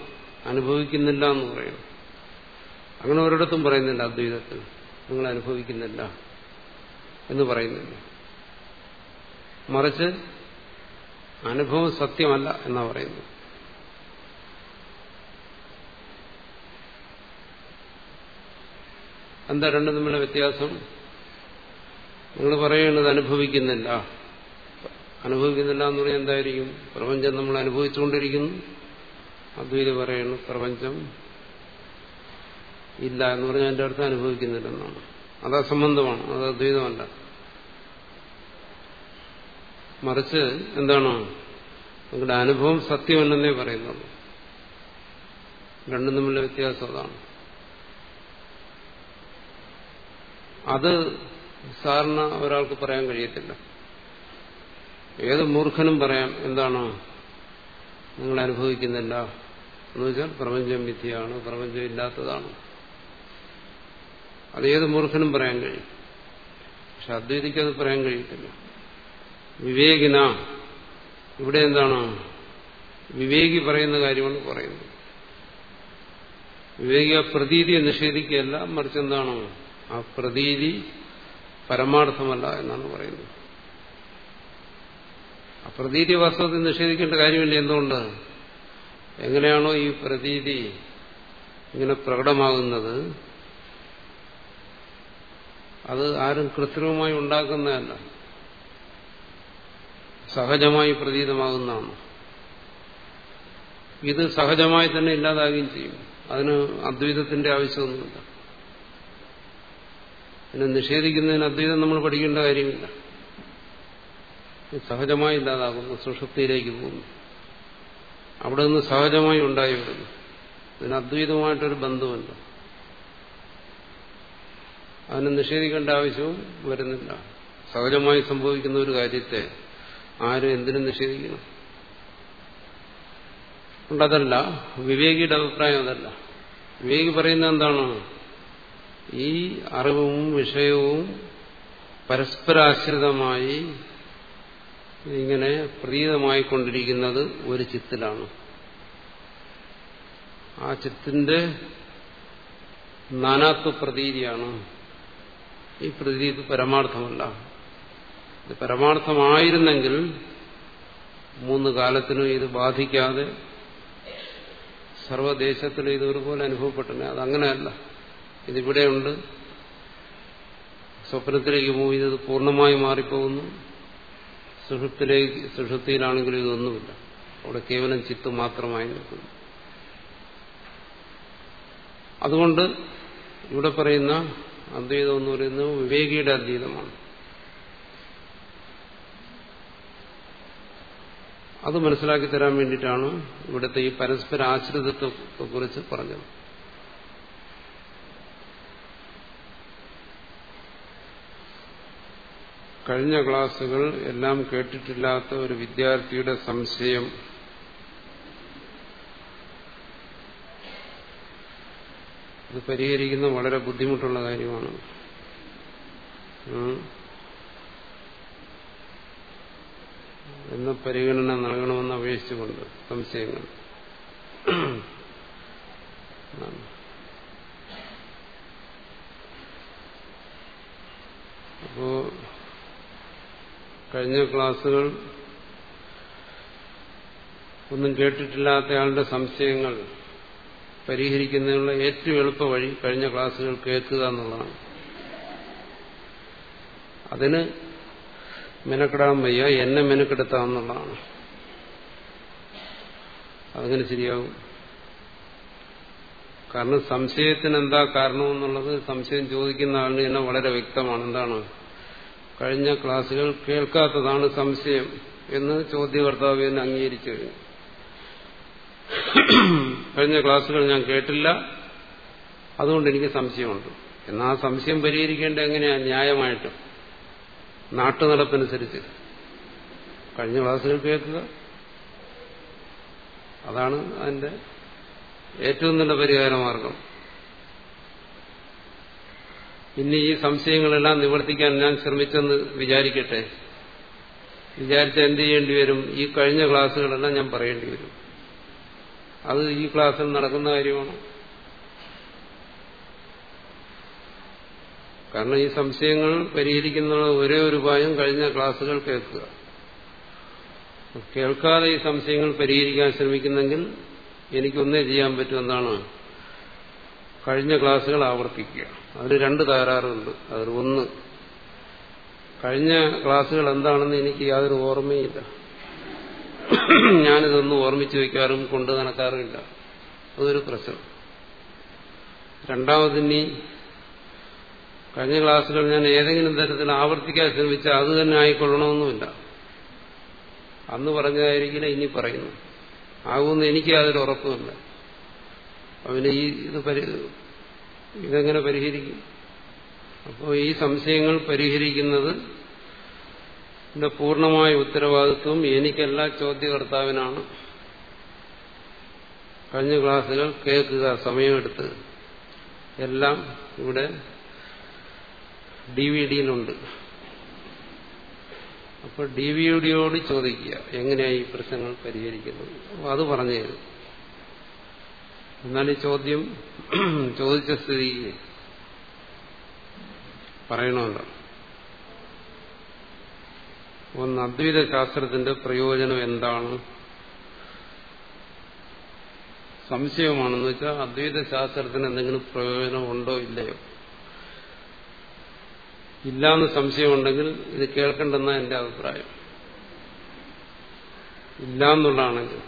അനുഭവിക്കുന്നില്ല എന്ന് പറയും അങ്ങനെ ഒരിടത്തും പറയുന്നില്ല അദ്വൈതത്തിൽ. നിങ്ങൾ അനുഭവിക്കുന്നില്ല എന്ന് പറയുന്നില്ല. മറിച്ച് അനുഭവം സത്യമല്ല എന്നാ പറയുന്നത്. എന്താ രണ്ടും തമ്മിലുള്ള വ്യത്യാസം? നിങ്ങൾ പറയുന്നത് അനുഭവിക്കുന്നില്ല. അനുഭവിക്കുന്നില്ല എന്ന് പറഞ്ഞാൽ എന്തായിരിക്കും? പ്രപഞ്ചം നമ്മൾ അനുഭവിച്ചുകൊണ്ടിരിക്കുന്നു. അദ്വൈത പറയുന്നു പ്രപഞ്ചം ഇല്ല എന്ന് പറഞ്ഞാൽ എന്റെ അടുത്ത് അനുഭവിക്കുന്നില്ലെന്നാണ്. അത് അസംബന്ധമാണ് അത് അദ്വൈതമല്ല. മറിച്ച് എന്താണ്? നിങ്ങളുടെ അനുഭവം സത്യമല്ലെന്നേ പറയുന്നത് രണ്ടും തമ്മിലുള്ള വ്യത്യാസം അതാണ്. അത് സാറിന് ഒരാൾക്ക് പറയാൻ കഴിയത്തില്ല. ഏത് മൂർഖനും പറയാം എന്താണ് നിങ്ങൾ അനുഭവിക്കുന്നില്ല? എന്ന് വെച്ചാൽ പ്രപഞ്ചം വിധിയാണ് പ്രപഞ്ചം ഇല്ലാത്തതാണ്. അത് ഏത് മൂർഖനും പറയാൻ കഴിയും. പക്ഷെ അദ്വൈതിക്ക് അത് പറയാൻ കഴിയത്തില്ല. വിവേകിന. ഇവിടെ എന്താണ്? വിവേകി പറയുന്ന കാര്യമാണ് പറയുന്നത്. വിവേകി ആ പ്രതീതിയെ നിഷേധിക്കുകയല്ല മറിച്ച് എന്താണ് ആ പ്രതീതി പരമാർത്ഥമല്ല എന്നാണ് പറയുന്നത്. ആ പ്രതീതി വാസ്തവത്തിൽ നിഷേധിക്കേണ്ട കാര്യമില്ല. എന്തുകൊണ്ട്? എങ്ങനെയാണോ ഈ പ്രതീതി ഇങ്ങനെ പ്രകടമാകുന്നത്? അത് ആരും കൃത്രിമമായി ഉണ്ടാക്കുന്നതല്ല. സഹജമായി പ്രതീതമാകുന്നതാണ്. ഇത് സഹജമായി തന്നെ ഇല്ലാതാകുകയും ചെയ്യും. അതിന് അദ്വൈതത്തിന്റെ ആവശ്യമൊന്നുമില്ല. പിന്നെ നിഷേധിക്കുന്നതിന് അദ്വൈതം നമ്മൾ പഠിക്കേണ്ട കാര്യമില്ല. സഹജമായി ഇല്ലാതാകുന്നു സുഷുപ്തിയിലേക്ക് പോകുന്നു. അവിടെ നിന്ന് സഹജമായി ഉണ്ടായി വരുന്നു. അതിന് അദ്വൈതമായിട്ടൊരു ബന്ധമുണ്ട്. അതിനെ നിഷേധിക്കേണ്ട ആവശ്യവും വരുന്നില്ല. സഹജമായി സംഭവിക്കുന്ന ഒരു കാര്യത്തെ ആരും എന്തിനും നിഷേധിക്കണം. അതല്ല വിവേകിയുടെ അഭിപ്രായം അതല്ല. വിവേകി പറയുന്നത് എന്താണ്? ഈ അറിവും വിഷയവും പരസ്പരാശ്രിതമായി ഇങ്ങനെ പ്രീതമായിക്കൊണ്ടിരിക്കുന്നത് ഒരു ചിത്തിലാണ്. ആ ചിത്തിന്റെ നാനാത്വ പ്രതീതിയാണ്. ഈ പ്രതീതി പരമാർത്ഥമല്ല. ഇത് പരമാർത്ഥമായിരുന്നെങ്കിൽ മൂന്ന് കാലത്തിനും ഇത് ബാധിക്കാതെ സർവദേശത്തിലും ഇത് ഒരുപോലെ അതങ്ങനെയല്ല ഇതിവിടെയുണ്ട്. സ്വപ്നത്തിലേക്ക് പോയി ഇത് പൂർണമായി മാറിപ്പോകുന്നു. സുഷുപ്തിലേക്ക് സുഷുപ്തിയിലാണെങ്കിലും ഇതൊന്നുമില്ല. അവിടെ കേവലം ചിത്ത് മാത്രമായി നിൽക്കുന്നു. അതുകൊണ്ട് ഇവിടെ പറയുന്ന അദ്വൈതം എന്ന് പറയുന്നത് വിവേകിയുടെ അദ്വൈതമാണ്. അത് മനസ്സിലാക്കി തരാൻ വേണ്ടിയിട്ടാണ് ഇവിടുത്തെ ഈ പരസ്പര ആശ്രിതത്വത്തെ കുറിച്ച് പറഞ്ഞത്. കഴിഞ്ഞ ക്ലാസ്സുകൾ എല്ലാം കേട്ടിട്ടില്ലാത്ത ഒരു വിദ്യാർത്ഥിയുടെ സംശയം. ഇത് പരിഹരിക്കുന്ന വളരെ ബുദ്ധിമുട്ടുള്ള കാര്യമാണ്. എന്ന പരിഗണന നൽകണമെന്ന് അപേക്ഷിച്ചുകൊണ്ട് സംശയങ്ങൾ. അപ്പോ കഴിഞ്ഞ ക്ലാസ്സുകൾ ഒന്നും കേട്ടിട്ടില്ലാത്ത ആളുടെ സംശയങ്ങൾ പരിഹരിക്കുന്നതിനുള്ള ഏറ്റവും എളുപ്പ വഴി കഴിഞ്ഞ ക്ലാസ്സുകൾ കേൾക്കുക എന്നുള്ളതാണ്. അതിന് മെനക്കെടാൻ വയ്യ എന്നെ മെനക്കെടുത്താന്നുള്ളതാണ് അതങ്ങനെ ശരിയാകും കാരണം സംശയത്തിന് എന്താ കാരണമെന്നുള്ളത് സംശയം ചോദിക്കുന്ന ആളിന് തന്നെ വളരെ വ്യക്തമാണ്. എന്താണ്? കഴിഞ്ഞ ക്ലാസ്സുകൾ കേൾക്കാത്തതാണ് സംശയം എന്ന് ചോദ്യകർത്താവ് എന്നെ അംഗീകരിച്ചു കഴിഞ്ഞു. കഴിഞ്ഞ ക്ലാസ്സുകൾ ഞാൻ കേട്ടില്ല. അതുകൊണ്ട് എനിക്ക് സംശയമുണ്ട്. എന്നാൽ ആ സംശയം പരിഹരിക്കേണ്ട എങ്ങനെയാ? ന്യായമായിട്ട്. നാട്ടുനടപ്പനുസരിച്ച്. കഴിഞ്ഞ ക്ലാസ്സുകൾ കേൾക്കുക. അതാണ് അതിന്റെ ഏറ്റവും നല്ല പരിഹാരമാർഗം. ഇനി ഈ സംശയങ്ങളെല്ലാം നിവർത്തിക്കാൻ ഞാൻ ശ്രമിച്ചെന്ന് വിചാരിക്കട്ടെ. വിചാരിച്ച എന്ത് ചെയ്യേണ്ടി വരും? ഈ കഴിഞ്ഞ ക്ലാസ്സുകളെല്ലാം ഞാൻ പറയേണ്ടി വരും. അത് ഈ ക്ലാസ്സിൽ നടക്കുന്ന കാര്യമാണ്. കാരണം ഈ സംശയങ്ങൾ പരിഹരിക്കുന്ന ഒരേ ഒരു ഉപായം കഴിഞ്ഞ ക്ലാസ്സുകൾ കേൾക്കുക. കേൾക്കാതെ ഈ സംശയങ്ങൾ പരിഹരിക്കാൻ ശ്രമിക്കുന്നെങ്കിൽ എനിക്കൊന്നേ ചെയ്യാൻ പറ്റും എന്താണ് കഴിഞ്ഞ ക്ലാസ്സുകൾ ആവർത്തിക്കുക. അതിന് രണ്ട് തകരാറുണ്ട്. അതിൽ ഒന്ന് കഴിഞ്ഞ ക്ലാസ്സുകൾ എന്താണെന്ന് എനിക്ക് യാതൊരു ഓർമ്മയില്ല. ഞാനിതൊന്നും ഓർമ്മിച്ചു വയ്ക്കാറും കൊണ്ടു നടക്കാറുമില്ല അതൊരു പ്രശ്നം. രണ്ടാമതിനി കഴിഞ്ഞ ക്ലാസ്സുകൾ ഞാൻ ഏതെങ്കിലും തരത്തിൽ ആവർത്തിക്കാൻ ശ്രമിച്ചാൽ അത് തന്നെ ആയിക്കൊള്ളണമെന്നുമില്ല. അന്ന് പറഞ്ഞതായിരിക്കില്ല ഇനി പറയുന്നു. ആകുമെന്ന് എനിക്ക് യാതൊരു ഉറപ്പുമില്ല. അവന് ഈ ഇത് ഇതെങ്ങനെ പരിഹരിക്കും? അപ്പോൾ ഈ സംശയങ്ങൾ പരിഹരിക്കുന്നത് പൂർണമായ ഉത്തരവാദിത്വം എനിക്കല്ല ചോദ്യകർത്താവിനാണ്. കഴിഞ്ഞ ക്ലാസ്സുകൾ കേൾക്കുക സമയമെടുത്ത്. എല്ലാം ഇവിടെ ഡി വി ഡിയിലുണ്ട് അപ്പോൾ ഡി വി ഡിയോട് ചോദിക്കുക എങ്ങനെയാണ് ഈ പ്രശ്നങ്ങൾ പരിഹരിക്കുന്നത്? അപ്പോൾ അത് പറഞ്ഞു തരും എന്നാൽ ഈ ചോദ്യം ചോദിച്ച സ്ഥിതി പറയണമല്ലോ. ഒന്ന് അദ്വൈത ശാസ്ത്രത്തിന്റെ പ്രയോജനം എന്താണ്? സംശയമാണെന്ന് വെച്ചാൽ അദ്വൈത ശാസ്ത്രത്തിന് എന്തെങ്കിലും പ്രയോജനം ഉണ്ടോ ഇല്ലയോ? ഇല്ലാന്ന് സംശയമുണ്ടെങ്കിൽ ഇത് കേൾക്കണ്ടെന്ന എന്റെ അഭിപ്രായം. ഇല്ലാന്നുള്ളതാണെങ്കിൽ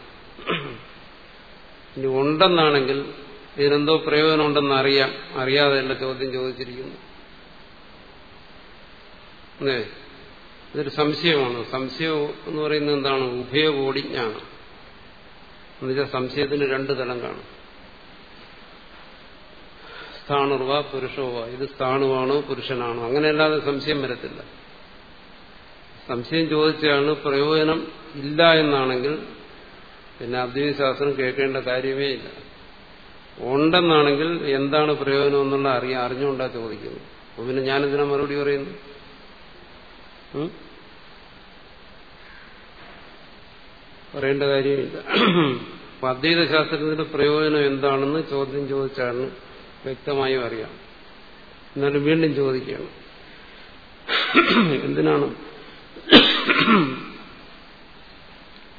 ഇനി ഉണ്ടെന്നാണെങ്കിൽ ഇതിനെന്തോ പ്രയോജനം ഉണ്ടെന്ന് അറിയാം. അറിയാതെയല്ല ചോദ്യം ചോദിച്ചിരിക്കുന്നു. ഇതൊരു സംശയമാണ്. സംശയം എന്ന് പറയുന്നത് എന്താണ്? ഉഭയകോടിജ്ഞാനം. എന്നുവെച്ചാൽ സംശയത്തിന് രണ്ട് തലം കാണും. സ്ഥാണുർവ പുരുഷോവ ഇത് സ്ഥാണുവാണോ പുരുഷനാണോ? അങ്ങനെയല്ലാതെ സംശയം വരത്തില്ല. സംശയം ചോദിച്ചാണ് പ്രയോജനം ഇല്ല എന്നാണെങ്കിൽ പിന്നെ അദ്വൈതശാസ്ത്രം കേൾക്കേണ്ട കാര്യമേ ഇല്ല. ഉണ്ടെന്നാണെങ്കിൽ എന്താണ് പ്രയോജനം എന്നുള്ള അറിയാൻ അറിഞ്ഞുകൊണ്ടാ ചോദിക്കുന്നു അപ്പൊ പിന്നെ ഞാനെന്തിനാ മറുപടി പറയുന്നു പറയേണ്ട കാര്യമില്ല. അപ്പൊ അദ്വൈത ശാസ്ത്രത്തിന്റെ പ്രയോജനം എന്താണെന്ന് ചോദ്യം ചോദിച്ചാണ് വ്യക്തമായും അറിയാം. എന്നാലും വീണ്ടും ചോദിക്കുകയാണ്. എന്തിനാണ്?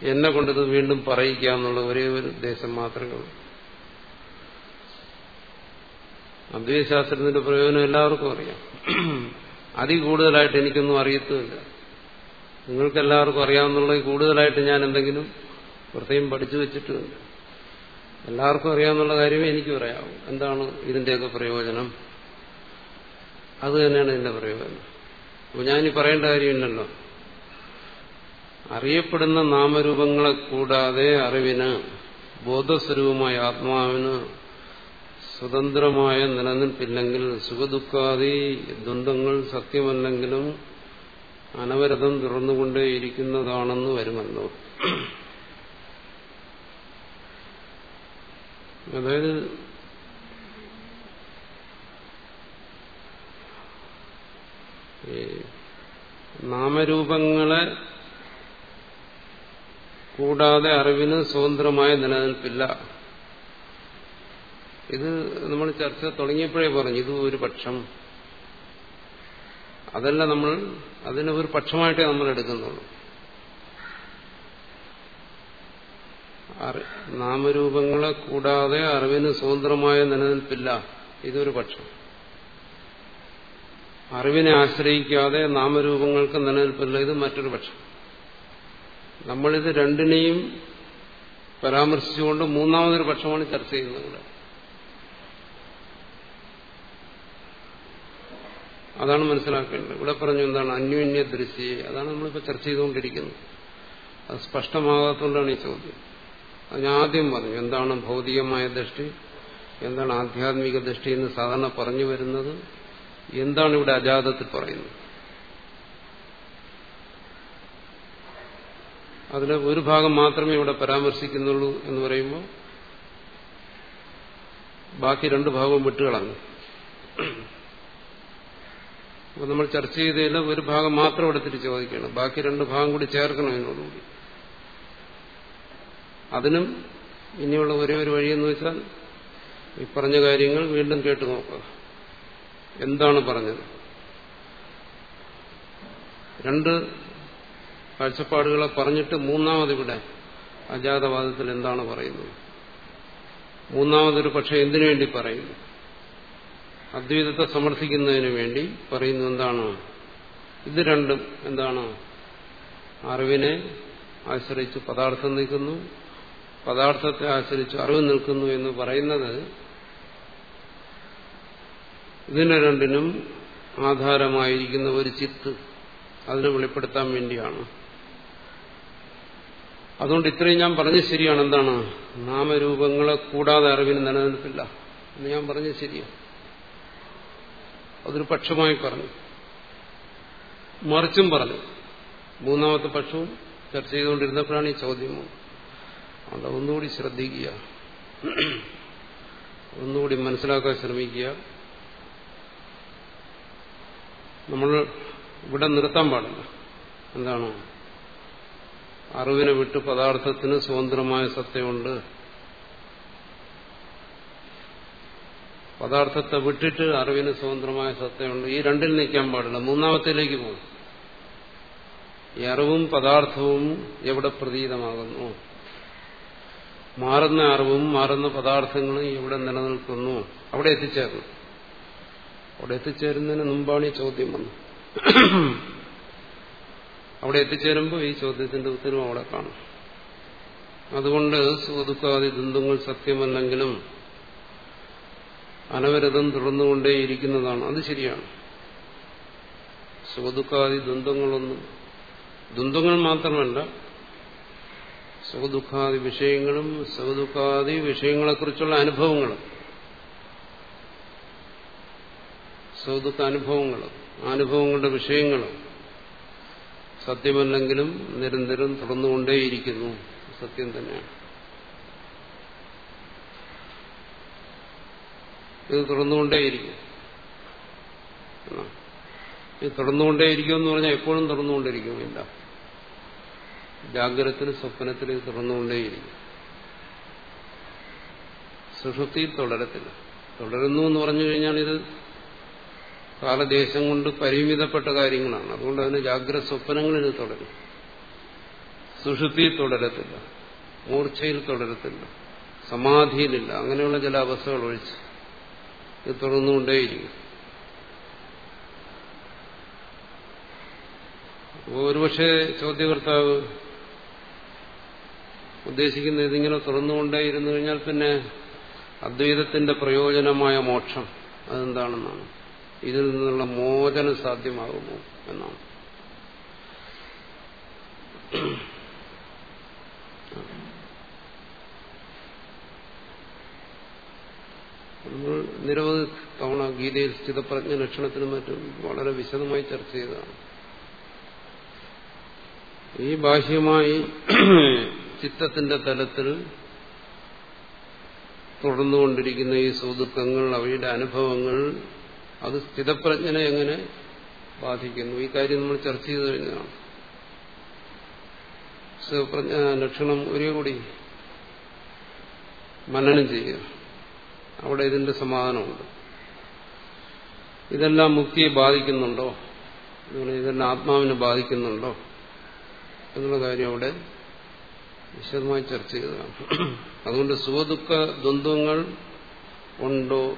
എന്നെ കൊണ്ടത് വീണ്ടും പറയിക്കുക എന്നുള്ള ഒരേ ഒരു ഉദ്ദേശം മാത്രമേ ഉള്ളൂ. അദ്വൈതശാസ്ത്രത്തിന്റെ പ്രയോജനം എല്ലാവർക്കും അറിയാം. അതിൽ കൂടുതലായിട്ട് എനിക്കൊന്നും അറിയത്തുമില്ല. നിങ്ങൾക്കെല്ലാവർക്കും അറിയാവുന്നുള്ള കൂടുതലായിട്ട് ഞാൻ എന്തെങ്കിലും പ്രത്യേകം പഠിച്ചു വെച്ചിട്ടുണ്ട് എല്ലാവർക്കും അറിയാവുന്ന കാര്യമേ എനിക്ക് പറയാവൂ. എന്താണ് ഇതിന്റെയൊക്കെ പ്രയോജനം? അത് തന്നെയാണ് ഇതിന്റെ പ്രയോജനം. അപ്പോൾ ഞാനീ പറയേണ്ട കാര്യമില്ലല്ലോ അറിയപ്പെടുന്ന നാമരൂപങ്ങളെ കൂടാതെ അറിവിന് ബോധസ്വരൂപമായ ആത്മാവിന് സ്വതന്ത്രമായ നിലനിൽപ്പില്ലെങ്കിൽ സുഖദുഃഖാദി ദ്വന്ദ്ങ്ങൾ സത്യമല്ലെങ്കിലും അനവരതം തുറന്നുകൊണ്ടേയിരിക്കുന്നതാണെന്ന് വരുമല്ലോ. അതായത് നാമരൂപങ്ങളെ കൂടാതെ അറിവിന് സ്വതന്ത്രമായ നിലനിൽപ്പില്ല. ഇത് നമ്മൾ ചർച്ച തുടങ്ങിയപ്പോഴേ പറഞ്ഞു ഇത് ഒരു പക്ഷം. അതല്ല നമ്മൾ അതിനെ ഒരു പക്ഷമായിട്ടേ നമ്മൾ എടുക്കുന്നുള്ളൂ. നാമരൂപങ്ങളെ കൂടാതെ അറിവിന് സ്വതന്ത്രമായ നിലനിൽപ്പില്ല. ഇതൊരു പക്ഷം. അറിവിനെ ആശ്രയിക്കാതെ നാമരൂപങ്ങൾക്ക് നിലനിൽപ്പില്ല. ഇത് മറ്റൊരു പക്ഷം. നമ്മളിത് രണ്ടിനെയും പരാമർശിച്ചുകൊണ്ട് മൂന്നാമതൊരു പക്ഷമാണ് ചർച്ച ചെയ്യുന്നത് ഇവിടെ. അതാണ് മനസ്സിലാക്കേണ്ടത്. ഇവിടെ പറഞ്ഞു എന്താണ്? അന്യോന്യ ദൃശ്യ. അതാണ് നമ്മളിപ്പോൾ ചർച്ച ചെയ്തുകൊണ്ടിരിക്കുന്നത്. അത് സ്പഷ്ടമാകാത്തതുകൊണ്ടാണ് ഈ ചോദ്യം. അത് ഞാൻ ആദ്യം പറഞ്ഞു എന്താണ് ഭൗതികമായ ദൃഷ്ടി? എന്താണ് ആധ്യാത്മിക ദൃഷ്ടി എന്ന് സാധാരണ പറഞ്ഞു വരുന്നത്? എന്താണ് ഇവിടെ അജാതത്തിൽ പറയുന്നത്? അതിൽ ഒരു ഭാഗം മാത്രമേ ഇവിടെ പരാമർശിക്കുന്നുള്ളൂ എന്ന് പറയുമ്പോൾ ബാക്കി രണ്ട് ഭാഗവും വിട്ടുകളഞ്ഞു. അപ്പൊ നമ്മൾ ചർച്ച ചെയ്തതിൽ ഒരു ഭാഗം മാത്രം എടുത്തിട്ട് ചോദിക്കണം ബാക്കി രണ്ട് ഭാഗം കൂടി ചേർക്കണം എന്നോടുകൂടി. അതിനും ഇനിയുള്ള ഒരേ ഒരു വഴിയെന്ന് വെച്ചാൽ ഈ പറഞ്ഞ കാര്യങ്ങൾ വീണ്ടും കേട്ടു നോക്കുക. എന്താണ് പറഞ്ഞത്? രണ്ട് കാഴ്ചപ്പാടുകളെ പറഞ്ഞിട്ട് മൂന്നാമതിവിടെ അജാതവാദത്തിൽ എന്താണ് പറയുന്നത്? മൂന്നാമതൊരു പക്ഷെ എന്തിനു വേണ്ടി പറയുന്നു? അദ്വൈതത്തെ സമർത്ഥിക്കുന്നതിന് വേണ്ടി പറയുന്നു എന്താണ്? ഇത് രണ്ടും എന്താണ്? അറിവിനെ ആശ്രയിച്ച് പദാർത്ഥം നിൽക്കുന്നു. പദാർത്ഥത്തെ ആശ്രയിച്ച് അറിവ് നിൽക്കുന്നു എന്ന് പറയുന്നത് ഇതിനെ രണ്ടിനും ആധാരമായിരിക്കുന്ന ഒരു ചിത്ത്. അതിനെ വെളിപ്പെടുത്താൻ വേണ്ടിയാണ്. അതുകൊണ്ട് ഇത്രയും ഞാൻ പറഞ്ഞ ശരിയാണ്. എന്താണ്? നാമരൂപങ്ങളെ കൂടാതെ അറിവിന് നിലനിൽപ്പില്ല. എന്ന് ഞാൻ പറഞ്ഞത് ശരിയാണ്. അതൊരു പക്ഷമായി പറഞ്ഞു. മറിച്ചും പറഞ്ഞു. മൂന്നാമത്തെ പക്ഷവും ചർച്ച ചെയ്തുകൊണ്ടിരുന്നപ്പോഴാണ് ഈ ചോദ്യം അതൊന്നുകൂടി ശ്രദ്ധിക്കുക. ഒന്നുകൂടി മനസ്സിലാക്കാൻ ശ്രമിക്കുക. നമ്മൾ ഇവിടെ നിർത്താൻ പാടില്ല. എന്താണ്? അറിവിനെ വിട്ട് പദാർത്ഥത്തിന് സ്വതന്ത്രമായ സത്യമുണ്ട്. പദാർത്ഥത്തെ വിട്ടിട്ട് അറിവിന് സ്വതന്ത്രമായ സത്യമുണ്ട്. ഈ രണ്ടിൽ നിൽക്കാൻ പാടില്ല. മൂന്നാമത്തിലേക്ക് പോകും ഈ അറിവും പദാർത്ഥവും എവിടെ പ്രതീതമാകുന്നു? മാറുന്ന അറിവും മാറുന്ന പദാർത്ഥങ്ങളും എവിടെ നിലനിൽക്കുന്നു. അവിടെ എത്തിച്ചേർന്നു. അവിടെ എത്തിച്ചേരുന്നതിന് മുമ്പാണ് ഈ ചോദ്യം വന്നത്. അവിടെ എത്തിച്ചേരുമ്പോൾ ഈ ചോദ്യത്തിന്റെ ഉത്തരവും അവിടെ കാണും. അതുകൊണ്ട് സുഖദുഃഖാദി ദുന്ദങ്ങൾ സത്യമല്ലെങ്കിലും അനവരതം തുടർന്നുകൊണ്ടേയിരിക്കുന്നതാണ്. അത് ശരിയാണ്. സുഖദുഃഖാദി ദ്വന്ദ്ങ്ങളൊന്നും ദ്വന്ദ്ങ്ങൾ മാത്രമല്ല സുഖദുഃഖാദി വിഷയങ്ങളും സുഖദുഃഖാദി വിഷയങ്ങളെക്കുറിച്ചുള്ള അനുഭവങ്ങളും സുഖദുഃഖ അനുഭവങ്ങളും അനുഭവങ്ങളുടെ വിഷയങ്ങളും സത്യമല്ലെങ്കിലും നിരന്തരം തുടർന്നുകൊണ്ടേയിരിക്കുന്നു. സത്യം തന്നെയാണ്. ഇത് തുറന്നുകൊണ്ടേയിരിക്കും ഇത് തുറന്നുകൊണ്ടേയിരിക്കുമെന്ന് പറഞ്ഞാൽ എപ്പോഴും തുറന്നുകൊണ്ടിരിക്കുമില്ല ജാഗ്രതത്തിലും സ്വപ്നത്തിലും ഇത് തുറന്നുകൊണ്ടേയിരിക്കും സുഷുപ്തി തുടരത്തില്ല. തുടരുന്നു എന്ന് പറഞ്ഞു കഴിഞ്ഞാൽ ഇത് കാലദേശം കൊണ്ട് പരിമിതപ്പെട്ട കാര്യങ്ങളാണ്. അതുകൊണ്ട് അതിന് ജാഗ്രത സ്വപ്നങ്ങളിൽ തുടരും. സുഷുതി തുടരത്തില്ല. മൂർച്ചയിൽ തുടരത്തില്ല. സമാധിയിലില്ല. അങ്ങനെയുള്ള ചില അവസ്ഥകൾ ഒഴിച്ച് ഇത് തുറന്നുകൊണ്ടേയിരിക്കും ഒരുപക്ഷെ ചോദ്യകർത്താവ് ഉദ്ദേശിക്കുന്ന ഇതിങ്ങനെ തുറന്നുകൊണ്ടേയിരുന്നു കഴിഞ്ഞാൽ പിന്നെ അദ്വൈതത്തിന്റെ പ്രയോജനമായ മോക്ഷം അതെന്താണെന്നാണ്. ഇതിൽ നിന്നുള്ള മോചനം സാധ്യമാകുമോ എന്നാണ്. നമ്മൾ നിരവധി തവണ ഗീതയിൽ സ്ഥിതപ്രജ്ഞ ലക്ഷണത്തിനും മറ്റും വളരെ വിശദമായി ചർച്ച ചെയ്തതാണ്. ഈ ബാഹ്യമായി ചിത്തത്തിന്റെ തലത്തിൽ തുടർന്നുകൊണ്ടിരിക്കുന്ന ഈ സുദുഃഖങ്ങൾ അവയുടെ അനുഭവങ്ങൾ അത് സ്ഥിതപ്രജ്ഞനെ എങ്ങനെ ബാധിക്കുന്നു? ഈ കാര്യം നമ്മൾ ചർച്ച ചെയ്തു കഴിഞ്ഞതാണ്. സ്ഥിതപ്രജ്ഞ ലക്ഷണം ഒരേ കൂടി മനനം ചെയ്യുക. അവിടെ ഇതിന്റെ സമാധാനമുണ്ട്. ഇതെല്ലാം മുക്തിയെ ബാധിക്കുന്നുണ്ടോ? ഇതെല്ലാം ആത്മാവിനെ ബാധിക്കുന്നുണ്ടോ? എന്നുള്ള കാര്യം അവിടെ വിശദമായി ചർച്ച ചെയ്തതാണ്. അതുകൊണ്ട് സുഖദുഃഖ ദ്വന്ദ്ങ്ങൾ ഉണ്ടോ?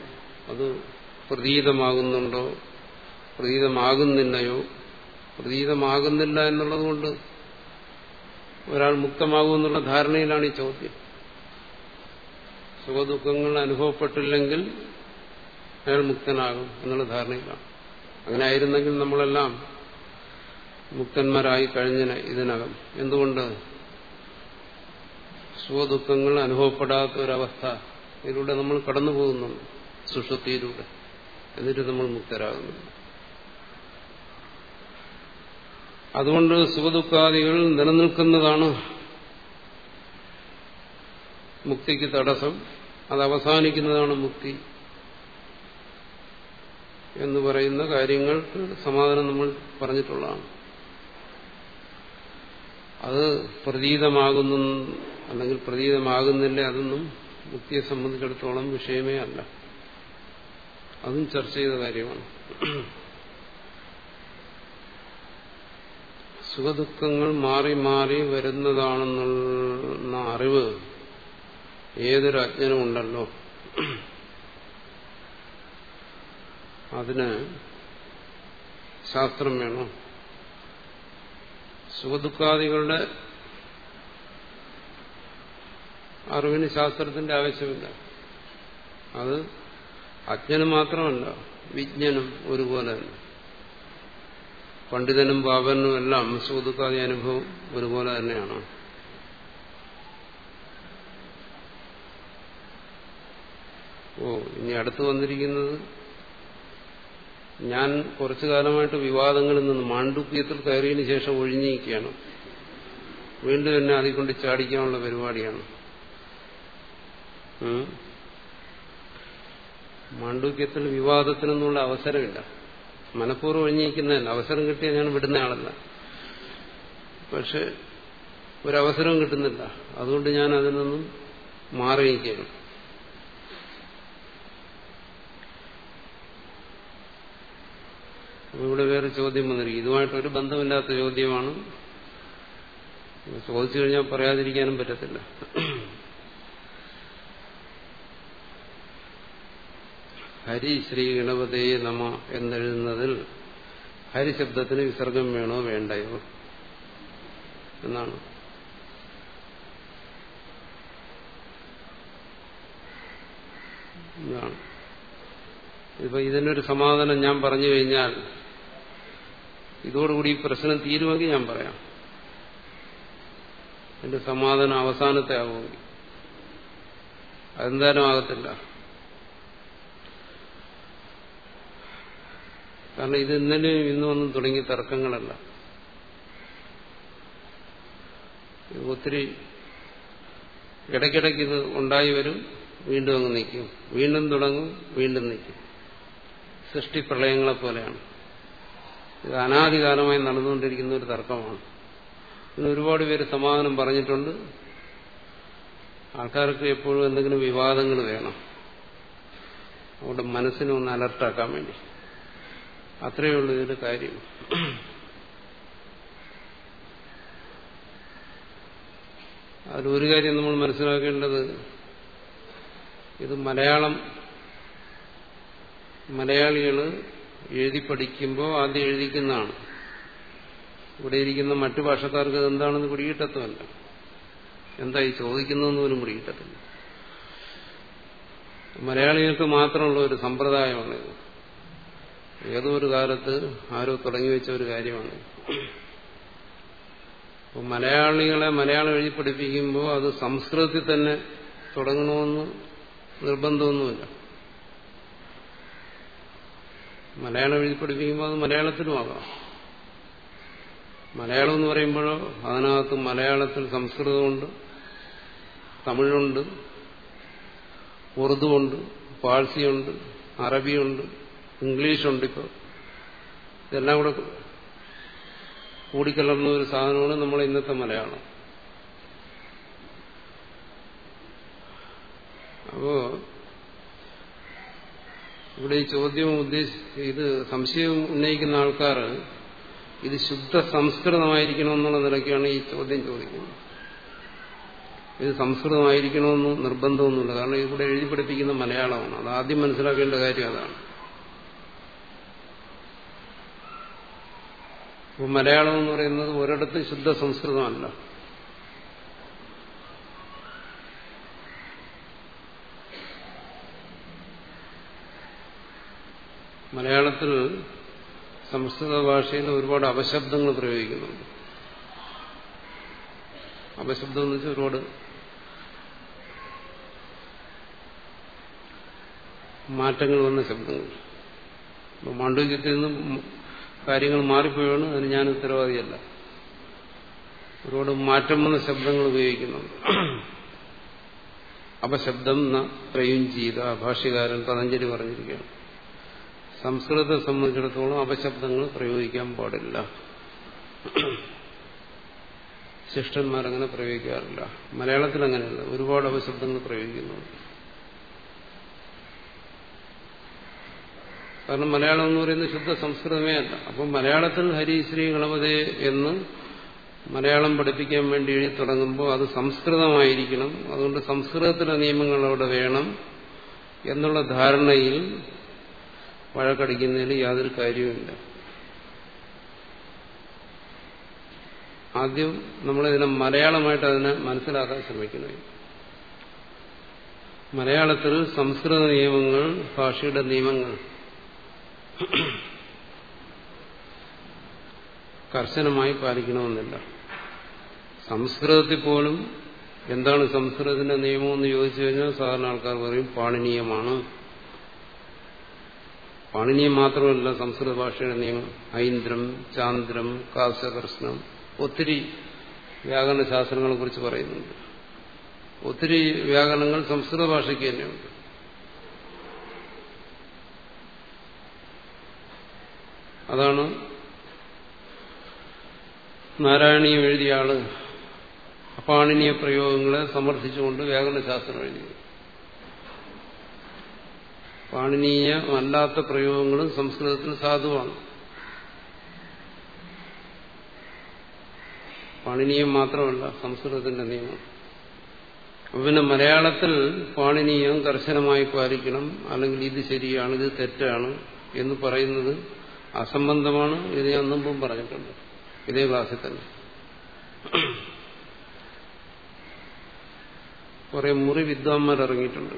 അത് പ്രതീതമാകുന്നുണ്ടോ? പ്രതീതമാകുന്നില്ലയോ? പ്രതീതമാകുന്നില്ല എന്നുള്ളതുകൊണ്ട് ഒരാൾ മുക്തമാകുമെന്നുള്ള ധാരണയിലാണ് ഈ ചോദ്യം. സുഖദുഃഖങ്ങൾ അനുഭവപ്പെട്ടില്ലെങ്കിൽ അയാൾ മുക്തനാകും എന്നുള്ള ധാരണയിലാണ്. അങ്ങനെ ആയിരുന്നെങ്കിൽ നമ്മളെല്ലാം മുക്തന്മാരായി കഴിഞ്ഞ ഇതിനകം. എന്തുകൊണ്ട്? സുഖദുഃഖങ്ങൾ അനുഭവപ്പെടാത്ത ഒരവസ്ഥ ഇതിലൂടെ നമ്മൾ കടന്നു പോകുന്നുണ്ട് സുഷുതിയിലൂടെ. എന്നിട്ട് നമ്മൾ മുക്തരാകുന്നു. അതുകൊണ്ട് സുഖദുഃഖാദികൾ നിലനിൽക്കുന്നതാണ് മുക്തിക്ക് തടസ്സം. അത് അവസാനിക്കുന്നതാണ് മുക്തി എന്ന് പറയുന്ന കാര്യങ്ങൾക്ക് സമാധാനം നമ്മൾ പറഞ്ഞിട്ടുള്ളതാണ്. അത് പ്രതീതമാകുന്നു അല്ലെങ്കിൽ പ്രതീതമാകുന്നില്ല അതൊന്നും മുക്തിയെ സംബന്ധിച്ചിടത്തോളം വിഷയമേ അല്ല. അതും ചർച്ച ചെയ്ത കാര്യമാണ്. സുഖദുഃഖങ്ങൾ മാറി മാറി വരുന്നതാണെന്നുള്ള അറിവ് ഏതൊരു അജ്ഞനും ഉണ്ടല്ലോ. അതിന് ശാസ്ത്രം വേണോ. സുഖദുഃഖാദികളുടെ അറിവിന് ശാസ്ത്രത്തിന്റെ ആവശ്യമില്ല. അത് അജ്ഞനും മാത്രമല്ല വിജ്ഞനും ഒരുപോലെ തന്നെ. പണ്ഡിതനും പാപനും എല്ലാം സുഹൃത്തുക്കാതി അനുഭവം ഒരുപോലെ തന്നെയാണ്. ഓ ഇനി അടുത്ത് വന്നിരിക്കുന്നത് ഞാൻ കുറച്ചു കാലമായിട്ട് വിവാദങ്ങളിൽ നിന്ന് മാണ്ഡുക്യത്തിൽ കയറിയതിനു ശേഷം ഒഴിഞ്ഞിരിക്കുകയാണ്. വീണ്ടും എന്നെ അതിൽ കൊണ്ട് ചാടിക്കാനുള്ള പരിപാടിയാണ്. മാണ്ഡുക്യത്തിൽ വിവാദത്തിനൊന്നുള്ള അവസരമില്ല. മനഃപൂർവം ഒഴിഞ്ഞിരിക്കുന്നതല്ല. അവസരം കിട്ടിയാൽ ഞാൻ വിടുന്ന ആളല്ല. പക്ഷെ ഒരവസരവും കിട്ടുന്നില്ല. അതുകൊണ്ട് ഞാൻ അതിൽ നിന്നും മാറിയിരിക്കുകയാണ്. ഇവിടെ വേറെ ചോദ്യം വന്നിരിക്കും ഇതുമായിട്ടൊരു ബന്ധമില്ലാത്ത ചോദ്യമാണ്. ചോദിച്ചു കഴിഞ്ഞാൽ പറയാതിരിക്കാനും പറ്റത്തില്ല. ഹരി ശ്രീ ഗണപതേ നമ എന്നെഴുതുന്നതിൽ ഹരിശബ്ദത്തിന് വിസർഗം വേണോ വേണ്ടയോ എന്നാണ്. ഇപ്പൊ ഇതിനൊരു സമാധാനം ഞാൻ പറഞ്ഞു കഴിഞ്ഞാൽ ഇതോടുകൂടി ഈ പ്രശ്നം തീരുമെങ്കിൽ ഞാൻ പറയാം. എന്റെ സമാധാനം അവസാനത്തെ ആവുമെങ്കിൽ. അതെന്തായാലും ആകത്തില്ല. കാരണം ഇത് ഇന്നലെയും ഇന്നും ഒന്നും തുടങ്ങിയ തർക്കങ്ങളല്ല. ഒത്തിരി ഇടയ്ക്കിടയ്ക്ക് ഇത് ഉണ്ടായി വരും വീണ്ടും അങ്ങ് നിൽക്കും. വീണ്ടും തുടങ്ങും വീണ്ടും നിൽക്കും. സൃഷ്ടിപ്രളയങ്ങളെ പോലെയാണ്. ഇത് അനാദികാലമായി നടന്നുകൊണ്ടിരിക്കുന്ന ഒരു തർക്കമാണ്. ഇന്ന് ഒരുപാട് പേര് സമാധാനം പറഞ്ഞിട്ടുണ്ട്. ആൾക്കാർക്ക് എപ്പോഴും എന്തെങ്കിലും വിവാദങ്ങൾ വേണം. അവരുടെ മനസ്സിനെ ഒന്ന് അലർട്ടാക്കാൻ വേണ്ടി. അത്രയേ ഉള്ളൂ ഇതിന്റെ കാര്യം. അതിലൊരു കാര്യം നമ്മൾ മനസ്സിലാക്കേണ്ടത് ഇത് മലയാളം മലയാളികൾ എഴുതി പഠിക്കുമ്പോൾ ആദ്യം എഴുതിക്കുന്നതാണ്. ഇവിടെ ഇരിക്കുന്ന മറ്റു ഭാഷക്കാർക്ക് എന്താണെന്ന് പിടികിട്ടത്തുമല്ല എന്താ ഈ ചോദിക്കുന്നതെന്ന് പോലും മലയാളികൾക്ക് മാത്രമുള്ള ഒരു സമ്പ്രദായമാണിത്. ഏതോ ഒരു കാലത്ത് ആരോ തുടങ്ങി വെച്ച ഒരു കാര്യമാണ്. അപ്പോൾ മലയാളികളെ മലയാളം എഴുതി പഠിപ്പിക്കുമ്പോൾ അത് സംസ്കൃതത്തിൽ തന്നെ തുടങ്ങണമെന്ന് നിർബന്ധമൊന്നുമില്ല. മലയാളം എഴുതി പഠിപ്പിക്കുമ്പോൾ അത് മലയാളത്തിലുമാകാം മലയാളം എന്ന് പറയുമ്പോഴോ അതിനകത്ത് മലയാളത്തിൽ സംസ്കൃതമുണ്ട് തമിഴുണ്ട് ഉറുദുണ്ട് പാഴ്സിയുണ്ട് അറബിയുണ്ട് ഇംഗ്ലീഷുണ്ട് ഇപ്പോൾ ഇതെല്ലാം കൂടെ കൂടിക്കലർന്ന ഒരു സാധനമാണ് നമ്മളെ ഇന്നത്തെ മലയാളം. അപ്പോ ഇവിടെ ഈ ചോദ്യം ഉദ്ദേശ ഇത് സംശയം ഉന്നയിക്കുന്ന ആൾക്കാർ ഇത് ശുദ്ധ സംസ്കൃതമായിരിക്കണം എന്നുള്ള നിലയ്ക്കാണ് ഈ ചോദ്യം ചോദിക്കുന്നത്. ഇത് സംസ്കൃതമായിരിക്കണമെന്ന് നിർബന്ധമൊന്നുമില്ല. കാരണം ഇവിടെ എഴുതി പഠിപ്പിക്കുന്ന മലയാളമാണ്. അത് ആദ്യം മനസ്സിലാക്കേണ്ട കാര്യം അതാണ്. അപ്പോൾ മലയാളം എന്ന് പറയുന്നത് ഒരിടത്ത് ശുദ്ധ സംസ്കൃതമല്ല മലയാളത്തിൽ സംസ്കൃത ഭാഷയിൽ ഒരുപാട് അപശബ്ദങ്ങൾ പ്രയോഗിക്കുന്നുണ്ട്. അപശബ്ദം എന്ന് വെച്ചാൽ ഒരുപാട് മാറ്റങ്ങൾ വന്ന ശബ്ദങ്ങൾ. മാണ്ഡവ്യത്തിൽ നിന്ന് കാര്യങ്ങൾ മാറിപ്പോയാണ് അതിന് ഞാൻ ഉത്തരവാദിയല്ല. ഒരുപാട് മാറ്റം വന്ന ശബ്ദങ്ങൾ ഉപയോഗിക്കുന്നുണ്ട്. അപശബ്ദം ന പ്രയുഞ്ചീത ഭാഷ്യകാരൻ പതഞ്ജലി പറഞ്ഞിരിക്കുകയാണ്. സംസ്കൃതത്തെ സംബന്ധിച്ചിടത്തോളം അപശബ്ദങ്ങൾ പ്രയോഗിക്കാൻ പാടില്ല. ശിഷ്ടന്മാരങ്ങനെ പ്രയോഗിക്കാറില്ല. മലയാളത്തിൽ അങ്ങനെയല്ല ഒരുപാട് അപശബ്ദങ്ങൾ പ്രയോഗിക്കുന്നുണ്ട്. കാരണം മലയാളം എന്ന് പറയുന്നത് ശുദ്ധ സംസ്കൃതമേ അല്ല. അപ്പം മലയാളത്തിൽ ഹരി ശ്രീ ഗണപതേ എന്ന് മലയാളം പഠിപ്പിക്കാൻ വേണ്ടി എഴുതി തുടങ്ങുമ്പോൾ അത് സംസ്കൃതമായിരിക്കണം. അതുകൊണ്ട് സംസ്കൃതത്തിലെ നിയമങ്ങൾ അവിടെ വേണം എന്നുള്ള ധാരണയിൽ വഴക്കടിക്കുന്നതിൽ യാതൊരു കാര്യവുമില്ല. ആദ്യം നമ്മളിതിനെ മലയാളമായിട്ട് അതിനെ മനസ്സിലാക്കാൻ ശ്രമിക്കണം. മലയാളത്തിൽ സംസ്കൃത നിയമങ്ങൾ ഭാഷയുടെ നിയമങ്ങൾ കർശനമായി പാലിക്കണമെന്നില്ല. സംസ്കൃതത്തിൽ പോലും എന്താണ് സംസ്കൃതത്തിന്റെ നിയമം എന്ന് ചോദിച്ചു കഴിഞ്ഞാൽ സാധാരണ ആൾക്കാർ പറയും പാണിനീയമാണ്. പാണിനീയം മാത്രമല്ല സംസ്കൃത ഭാഷയുടെ നിയമം. ഐന്ദ്രം ചാന്ദ്രം കാസകൃഷ്ണം ഒത്തിരി വ്യാകരണ ശാസ്ത്രങ്ങളെ കുറിച്ച് പറയുന്നുണ്ട്. ഒത്തിരി വ്യാകരണങ്ങൾ സംസ്കൃത ഭാഷയ്ക്ക് തന്നെയുണ്ട്. അതാണ് നാരായണീയം എഴുതിയ ആൾ അപാണിനീയ പ്രയോഗങ്ങളെ സമർത്ഥിച്ചുകൊണ്ട് വ്യാകരണശാസ്ത്രം എഴുതി. പാണിനീയമല്ലാത്ത പ്രയോഗങ്ങളും സംസ്കൃതത്തിൽ സാധുവാണ്. പാണിനീയം മാത്രമല്ല സംസ്കൃതത്തിന്റെ നിയമം. പിന്നെ മലയാളത്തിൽ പാണിനീയം കർശനമായി പാലിക്കണം അല്ലെങ്കിൽ ഇത് ശരിയാണ് ഇത് തെറ്റാണ് എന്ന് പറയുന്നത് അസംബന്ധമാണ് ഇത് ഞാൻ മുമ്പും പറഞ്ഞിട്ടുണ്ട്. ഇതേ ക്ലാസ്സിൽ തന്നെ. കുറെ മുറി വിദ്വാൻമാർ ഇറങ്ങിയിട്ടുണ്ട്.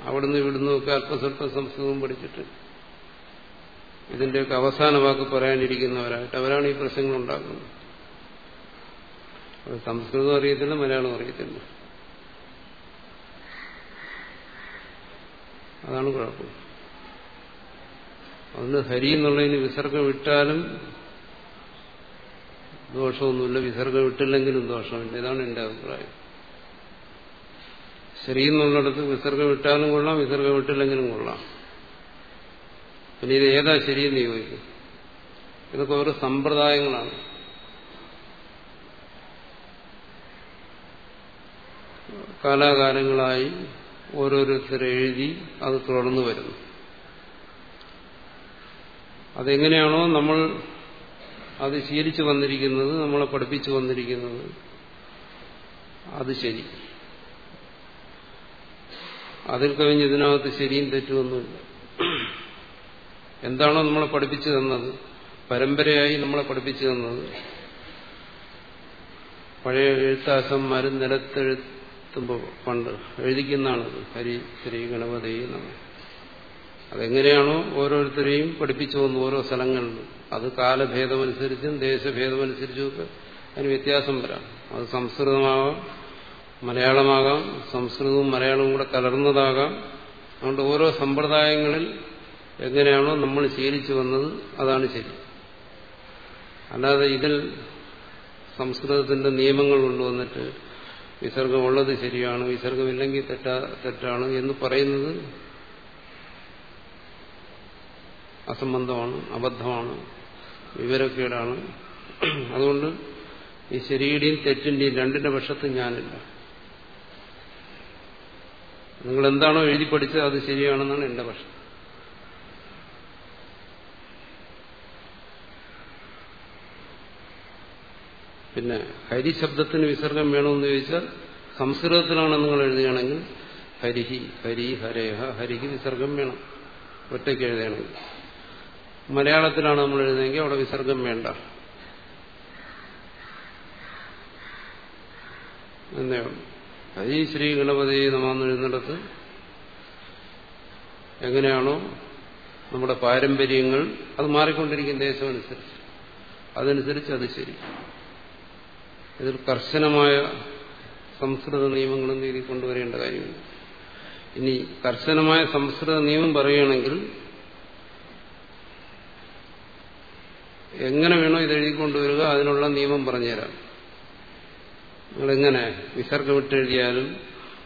അവിടുന്ന് ഇവിടുന്ന് ഒക്കെ അല്പസ്വല്പം സംസ്കൃതവും പഠിച്ചിട്ട് ഇതിന്റെയൊക്കെ അവസാന വാക്ക് പറയാനിരിക്കുന്നവരായിട്ട് അവരാണ് ഈ പ്രശ്നങ്ങൾ ഉണ്ടാക്കുന്നത്. സംസ്കൃതം അറിയത്തില്ല മലയാളം അറിയത്തില്ല. അതാണ് കുഴപ്പം. അതുകൊണ്ട് ഹരി എന്നുള്ളതിന് വിസർഗം വിട്ടാലും ദോഷമൊന്നുമില്ല. വിസർഗം വിട്ടില്ലെങ്കിലും ദോഷമില്ല. ഇതാണ് എന്റെ അഭിപ്രായം. ശരി എന്നുള്ളിടത്ത് വിസർഗം വിട്ടാലും കൊള്ളാം വിസർഗം വിട്ടില്ലെങ്കിലും കൊള്ളാം. പിന്നെ ഇത് ഏതാ ശരിയെന്ന് ചോദിക്കും. ഇതൊക്കെ ഓരോ സമ്പ്രദായങ്ങളാണ്. കാലാകാലങ്ങളായി ഓരോരുത്തർ എഴുതി അത് തുടർന്നു വരുന്നു. അതെങ്ങനെയാണോ നമ്മൾ അത് ശീലിച്ചു വന്നിരിക്കുന്നത് നമ്മളെ പഠിപ്പിച്ചു വന്നിരിക്കുന്നത്. അത് ശരി. അതിൽ കവിഞ്ഞ് ഇതിനകത്ത് ശരിയും തെറ്റുമൊന്നുമില്ല എന്താണോ നമ്മളെ പഠിപ്പിച്ചു തന്നത്? പരമ്പരയായി നമ്മളെ പഠിപ്പിച്ചു തന്നത്. പഴയ എഴുത്താസന്മാരും നിലത്തെഴുത്തുമ്പോൾ പണ്ട് എഴുതിക്കുന്നതാണത് ഹരി ശ്രീ ഗണപതി നമ്മൾ അതെങ്ങനെയാണോ ഓരോരുത്തരെയും പഠിപ്പിച്ചു വന്നു ഓരോ സ്ഥലങ്ങളിലും അത് കാലഭേദമനുസരിച്ചും ദേശഭേദമനുസരിച്ചും ഒക്കെ അതിന് വ്യത്യാസം വരാം. അത് സംസ്കൃതമാകാം മലയാളമാകാം സംസ്കൃതവും മലയാളവും കൂടെ കലർന്നതാകാം. അതുകൊണ്ട് ഓരോ സമ്പ്രദായങ്ങളിൽ എങ്ങനെയാണോ നമ്മൾ ശീലിച്ചു വന്നത് അതാണ് ശരി. അല്ലാതെ ഇതിൽ സംസ്കൃതത്തിന്റെ നിയമങ്ങൾ കൊണ്ടുവന്നിട്ട് വിസർഗമുള്ളത് ശരിയാണ് വിസർഗമില്ലെങ്കിൽ തെറ്റാ തെറ്റാണ് എന്ന് പറയുന്നത് അസംബന്ധമാണ് അബദ്ധമാണ് വിവരക്കേടാണ്. അതുകൊണ്ട് ഈ ശരിയുടെയും തെറ്റിന്റെയും രണ്ടിന്റെ പക്ഷത്ത് ഞാനില്ല. നിങ്ങൾ എന്താണോ എഴുതി പഠിച്ചത് അത് ശരിയാണെന്നാണ് എന്റെ പക്ഷം. പിന്നെ ഹരി ശബ്ദത്തിന് വിസർഗം വേണമെന്ന് ചോദിച്ചാൽ സംസ്കൃതത്തിലാണ് നിങ്ങൾ എഴുതുകയാണെങ്കിൽ ഹരിഹി ഹരി ഹരേഹ ഹരിഹി വിസർഗം വേണം. ഒറ്റയ്ക്ക് എഴുതുകയാണെങ്കിൽ. മലയാളത്തിലാണ് നമ്മൾ എഴുതുന്നതെങ്കിൽ അവിടെ വിസർഗം വേണ്ട. എന്നേ ഹരി ശ്രീ ഗണപതി നമാന്ന് എഴുതുന്നിടത്ത് എങ്ങനെയാണോ നമ്മുടെ പാരമ്പര്യങ്ങൾ അത് മാറിക്കൊണ്ടിരിക്കുന്ന ദേശമനുസരിച്ച്. അതനുസരിച്ച് അത് ശരി. ഇതിൽ കർശനമായ സംസ്കൃത നിയമങ്ങളും നീതി കൊണ്ടുവരേണ്ട കാര്യമില്ല. ഇനി കർശനമായ സംസ്കൃത നിയമം പറയുകയാണെങ്കിൽ എങ്ങനെ വേണോ ഇത് എഴുതിക്കൊണ്ടുവരിക അതിനുള്ള നിയമം പറഞ്ഞുതരാം. നിങ്ങളെങ്ങനെ വിസർഗമിട്ട് എഴുതിയാലും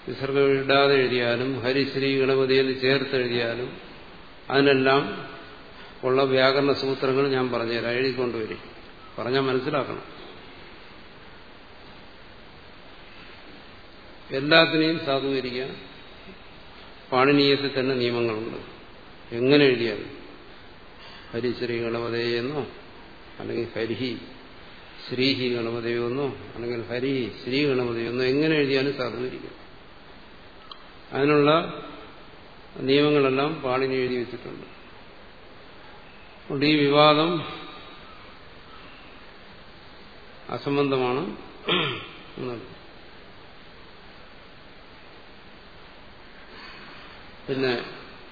വിസർഗം ഇടാതെ എഴുതിയാലും ഹരിശ്രീ ഗണപതി എന്ന് ചേർത്ത് എഴുതിയാലും അതിനെല്ലാം ഉള്ള വ്യാകരണ സൂത്രങ്ങൾ ഞാൻ പറഞ്ഞുതരാം എഴുതിക്കൊണ്ടുവരും പറഞ്ഞാൽ മനസ്സിലാക്കണം. എല്ലാത്തിനെയും സാധൂകരിക്കാൻ പാണിനീയത്തിൽ തന്നെ നിയമങ്ങളുണ്ട്. എങ്ങനെ എഴുതിയാലും. ഹരിശ്രീ ഗണപതയെന്നോ അല്ലെങ്കിൽ ഹരിഹി ശ്രീഹി ഗണപതിയൊന്നോ അല്ലെങ്കിൽ ഹരിഹി ശ്രീ ഗണപതിയൊന്നോ എങ്ങനെ എഴുതിയാലും സാധൂകരിക്കും അതിനുള്ള നിയമങ്ങളെല്ലാം പാണിനി എഴുതി വെച്ചിട്ടുണ്ട്. അതുകൊണ്ട് ഈ വിവാദം അസംബന്ധമാണ് പിന്നെ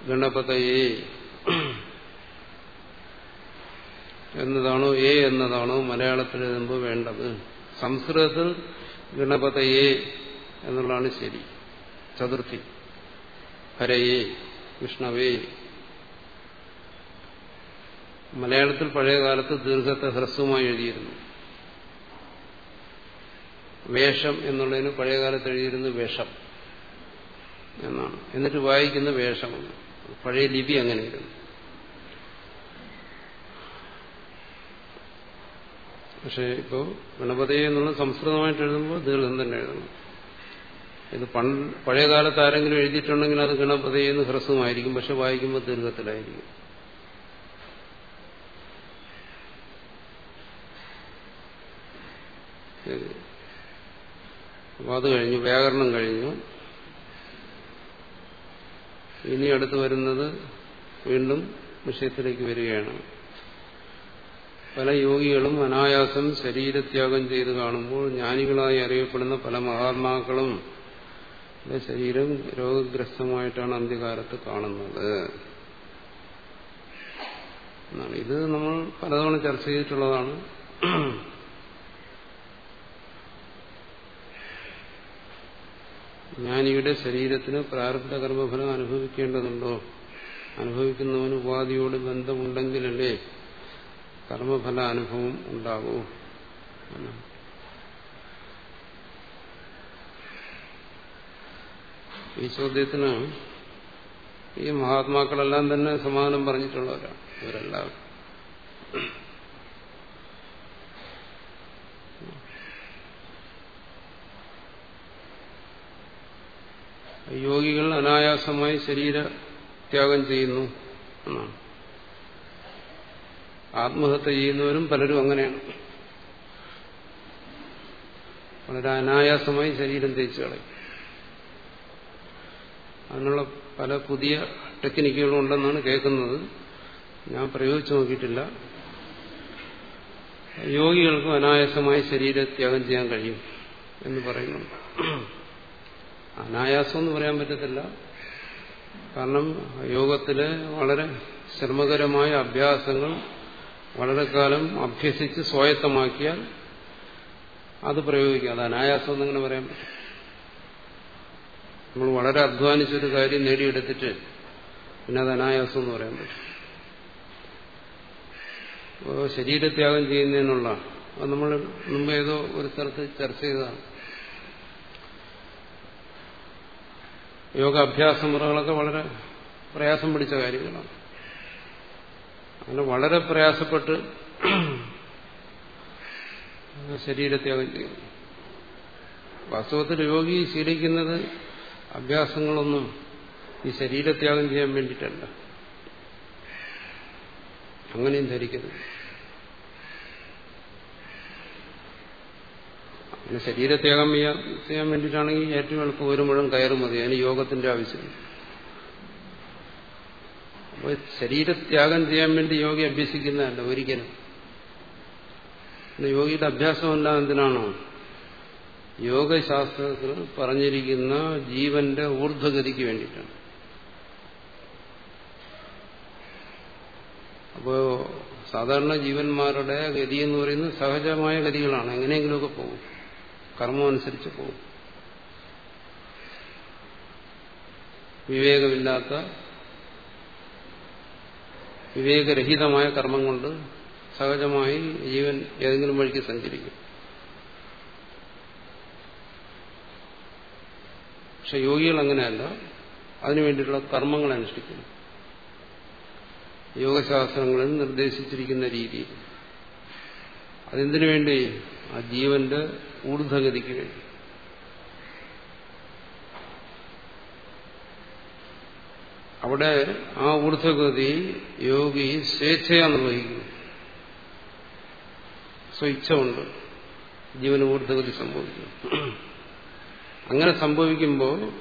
ഗണപതയെ എന്നതാണോ എ എന്നതാണോ മലയാളത്തിൽ എഴുതുമ്പോൾ വേണ്ടത്? സംസ്കൃതത്തിൽ ഗണപതയെ എന്നുള്ളതാണ് ശരി. ചതുർത്ഥി. ഹരയെ വിഷ്ണവേ. മലയാളത്തിൽ പഴയ കാലത്ത് ദീർഘത്തെ ഹ്രസ്വമായി എഴുതിയിരുന്നു. വേഷം എന്നുള്ളതിന് പഴയ കാലത്ത് എഴുതിയിരുന്നു വേഷം എന്നാണ്. എന്നിട്ട് വായിക്കുന്ന വേഷമാണ്. പഴയ ലിപി അങ്ങനെയായിരുന്നു പക്ഷെ ഇപ്പോൾ ഗണപതിയെ എന്നുള്ള സംസ്കൃതമായിട്ട് എഴുതുമ്പോൾ ദീർഘം തന്നെ എഴുതണം? ഇത് പണ്ട് പഴയ കാലത്ത് ആരെങ്കിലും എഴുതിയിട്ടുണ്ടെങ്കിൽ അത് ഗണപതി എന്ന് ഹ്രസ്വമായിരിക്കും പക്ഷെ വായിക്കുമ്പോൾ ദീർഘത്തിലായിരിക്കും. അപ്പൊ അത് കഴിഞ്ഞു വ്യാകരണം കഴിഞ്ഞു. ഇനി അടുത്ത് വരുന്നത് വീണ്ടും വിഷയത്തിലേക്ക് വരികയാണ്. പല യോഗികളും അനായാസം ശരീരത്യാഗം ചെയ്ത് കാണുമ്പോൾ ജ്ഞാനികളായി അറിയപ്പെടുന്ന പല മഹാത്മാക്കളും ശരീരം രോഗഗ്രസ്തമായിട്ടാണ് അന്ത്യകാലത്ത് കാണുന്നത്. ഇത് നമ്മൾ പലതവണ ചർച്ച ചെയ്തിട്ടുള്ളതാണ്. ജ്ഞാനിയുടെ ശരീരത്തിന് പ്രാരബ്ധ കർമ്മഫലം അനുഭവിക്കേണ്ടതുണ്ടോ? അനുഭവിക്കുന്നവന് ഉപാധിയോട് ബന്ധമുണ്ടെങ്കിലല്ലേ കർമ്മഫല അനുഭവം ഉണ്ടാകൂ ഈ ചോദ്യത്തിന് ഈ മഹാത്മാക്കളെല്ലാം തന്നെ സമാധാനം പറഞ്ഞിട്ടുള്ളവരാണ് ഇവരെല്ലാവരും. യോഗികൾ അനായാസമായി ശരീരത്യാഗം ചെയ്യുന്നു എന്നാണ്. ആത്മഹത്യ ചെയ്യുന്നവരും പലരും അങ്ങനെയാണ്. വളരെ അനായാസമായി ശരീരം തേച്ചു കളയും. അതിനുള്ള പല പുതിയ ടെക്നിക്കുകളും ഉണ്ടെന്നാണ് കേൾക്കുന്നത്. ഞാൻ പ്രയോഗിച്ചു നോക്കിയിട്ടില്ല. യോഗികൾക്കും അനായാസമായി ശരീരത്യാഗം ചെയ്യാൻ കഴിയും എന്ന് പറയുന്നു അനായാസം എന്ന് പറയാൻ പറ്റത്തില്ല. കാരണം യോഗത്തിലെ വളരെ ശ്രമകരമായ അഭ്യാസങ്ങൾ വളരെ കാലം അഭ്യസിച്ച് സ്വായത്തമാക്കിയാൽ അത് പ്രയോഗിക്കുക അത് അനായാസം എന്നിങ്ങനെ പറയാൻ പറ്റും നമ്മൾ വളരെ അധ്വാനിച്ചൊരു കാര്യം നേടിയെടുത്തിട്ട് പിന്നെ അത് അനായാസം എന്ന് പറയാൻ പറ്റും. ശരീരത്യാഗം ചെയ്യുന്നതിനുള്ള അത് നമ്മൾ മുമ്പ് ഏതോ ഒരു സ്ഥലത്ത് ചർച്ച ചെയ്തതാണ്. യോഗാഭ്യാസ മുറകളൊക്കെ വളരെ പ്രയാസം പിടിച്ച കാര്യങ്ങളാണ്. അങ്ങനെ വളരെ പ്രയാസപ്പെട്ട് ശരീരത്യാഗം ചെയ്യുന്നു വാസ്തവത്തിൽ യോഗി ശീലിക്കുന്നത് അഭ്യാസങ്ങളൊന്നും ഈ ശരീരത്യാഗം ചെയ്യാൻ വേണ്ടിയിട്ടല്ല. അങ്ങനെയും ധരിക്കരുത്. അങ്ങനെ ശരീരത്യാഗം ചെയ്യാൻ വേണ്ടിയിട്ടാണെങ്കിൽ ഏറ്റവും എളുപ്പം ഒരു മുഴം കയറും മതി. അതിന് യോഗത്തിന്റെ ആവശ്യമില്ല. ശരീരത്യാഗം ചെയ്യാൻ വേണ്ടി യോഗി അഭ്യസിക്കുന്നതല്ല ഒരിക്കലും. യോഗിയുടെ അഭ്യാസമെല്ലാം എന്തിനാണോ? യോഗശാസ്ത്രത്തിൽ പറഞ്ഞിരിക്കുന്ന ജീവന്റെ ഊർധ്വഗതിക്ക് വേണ്ടിയിട്ടാണ്. അപ്പോ സാധാരണ ജീവന്മാരുടെ ഗതി എന്ന് പറയുന്നത് സഹജമായ ഗതികളാണ്. എങ്ങനെയെങ്കിലുമൊക്കെ പോകും. കർമ്മം അനുസരിച്ച് പോകും. വിവേകമില്ലാത്ത വിവേകരഹിതമായ കർമ്മം കൊണ്ട് സഹജമായി ജീവൻ ഏതെങ്കിലും വഴിക്ക് സഞ്ചരിക്കും. പക്ഷെ യോഗികൾ അങ്ങനെയല്ല. അതിനുവേണ്ടിയിട്ടുള്ള കർമ്മങ്ങൾ അനുഷ്ഠിക്കുന്നു. യോഗശാസ്ത്രങ്ങളിൽ നിർദ്ദേശിച്ചിരിക്കുന്ന രീതിയിൽ അതെന്തിനു വേണ്ടി? ആ ജീവന്റെ ഊർധഗതിക്ക് വേണ്ടി. അവിടെ ആ ഊർധ്വഗതി യോഗി സ്വേച്ഛയാ നിർവഹിക്കുന്നു സ്വയിച്ഛ ഉണ്ട് ജീവന് ഊർധ്വഗതി സംഭവിക്കുന്നു. അങ്ങനെ സംഭവിക്കുമ്പോൾ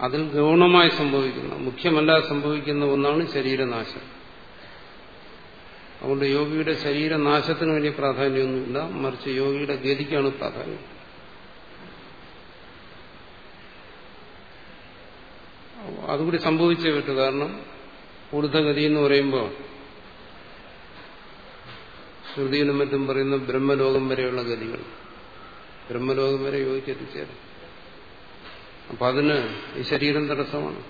അതിൽ ഗൗണമായി സംഭവിക്കുന്ന. മുഖ്യമല്ലാതെ സംഭവിക്കുന്ന ഒന്നാണ് ശരീരനാശം. അതുകൊണ്ട് യോഗിയുടെ ശരീരനാശത്തിന് വലിയ പ്രാധാന്യമൊന്നുമില്ല. മറിച്ച് യോഗിയുടെ ഗതിക്കാണ് പ്രാധാന്യം. അതുകൂടി സംഭവിച്ചേ പറ്റൂ. കാരണം ഊർധഗതി എന്ന് പറയുമ്പോൾ ശ്രുതിയിലും മറ്റും പറയുന്ന ബ്രഹ്മലോകം വരെയുള്ള ഗതികൾ. ബ്രഹ്മലോകം വരെ യോജിച്ചെത്തിച്ചേരും അപ്പൊ അതിന് ഈ ശരീരം തടസ്സമാണ്.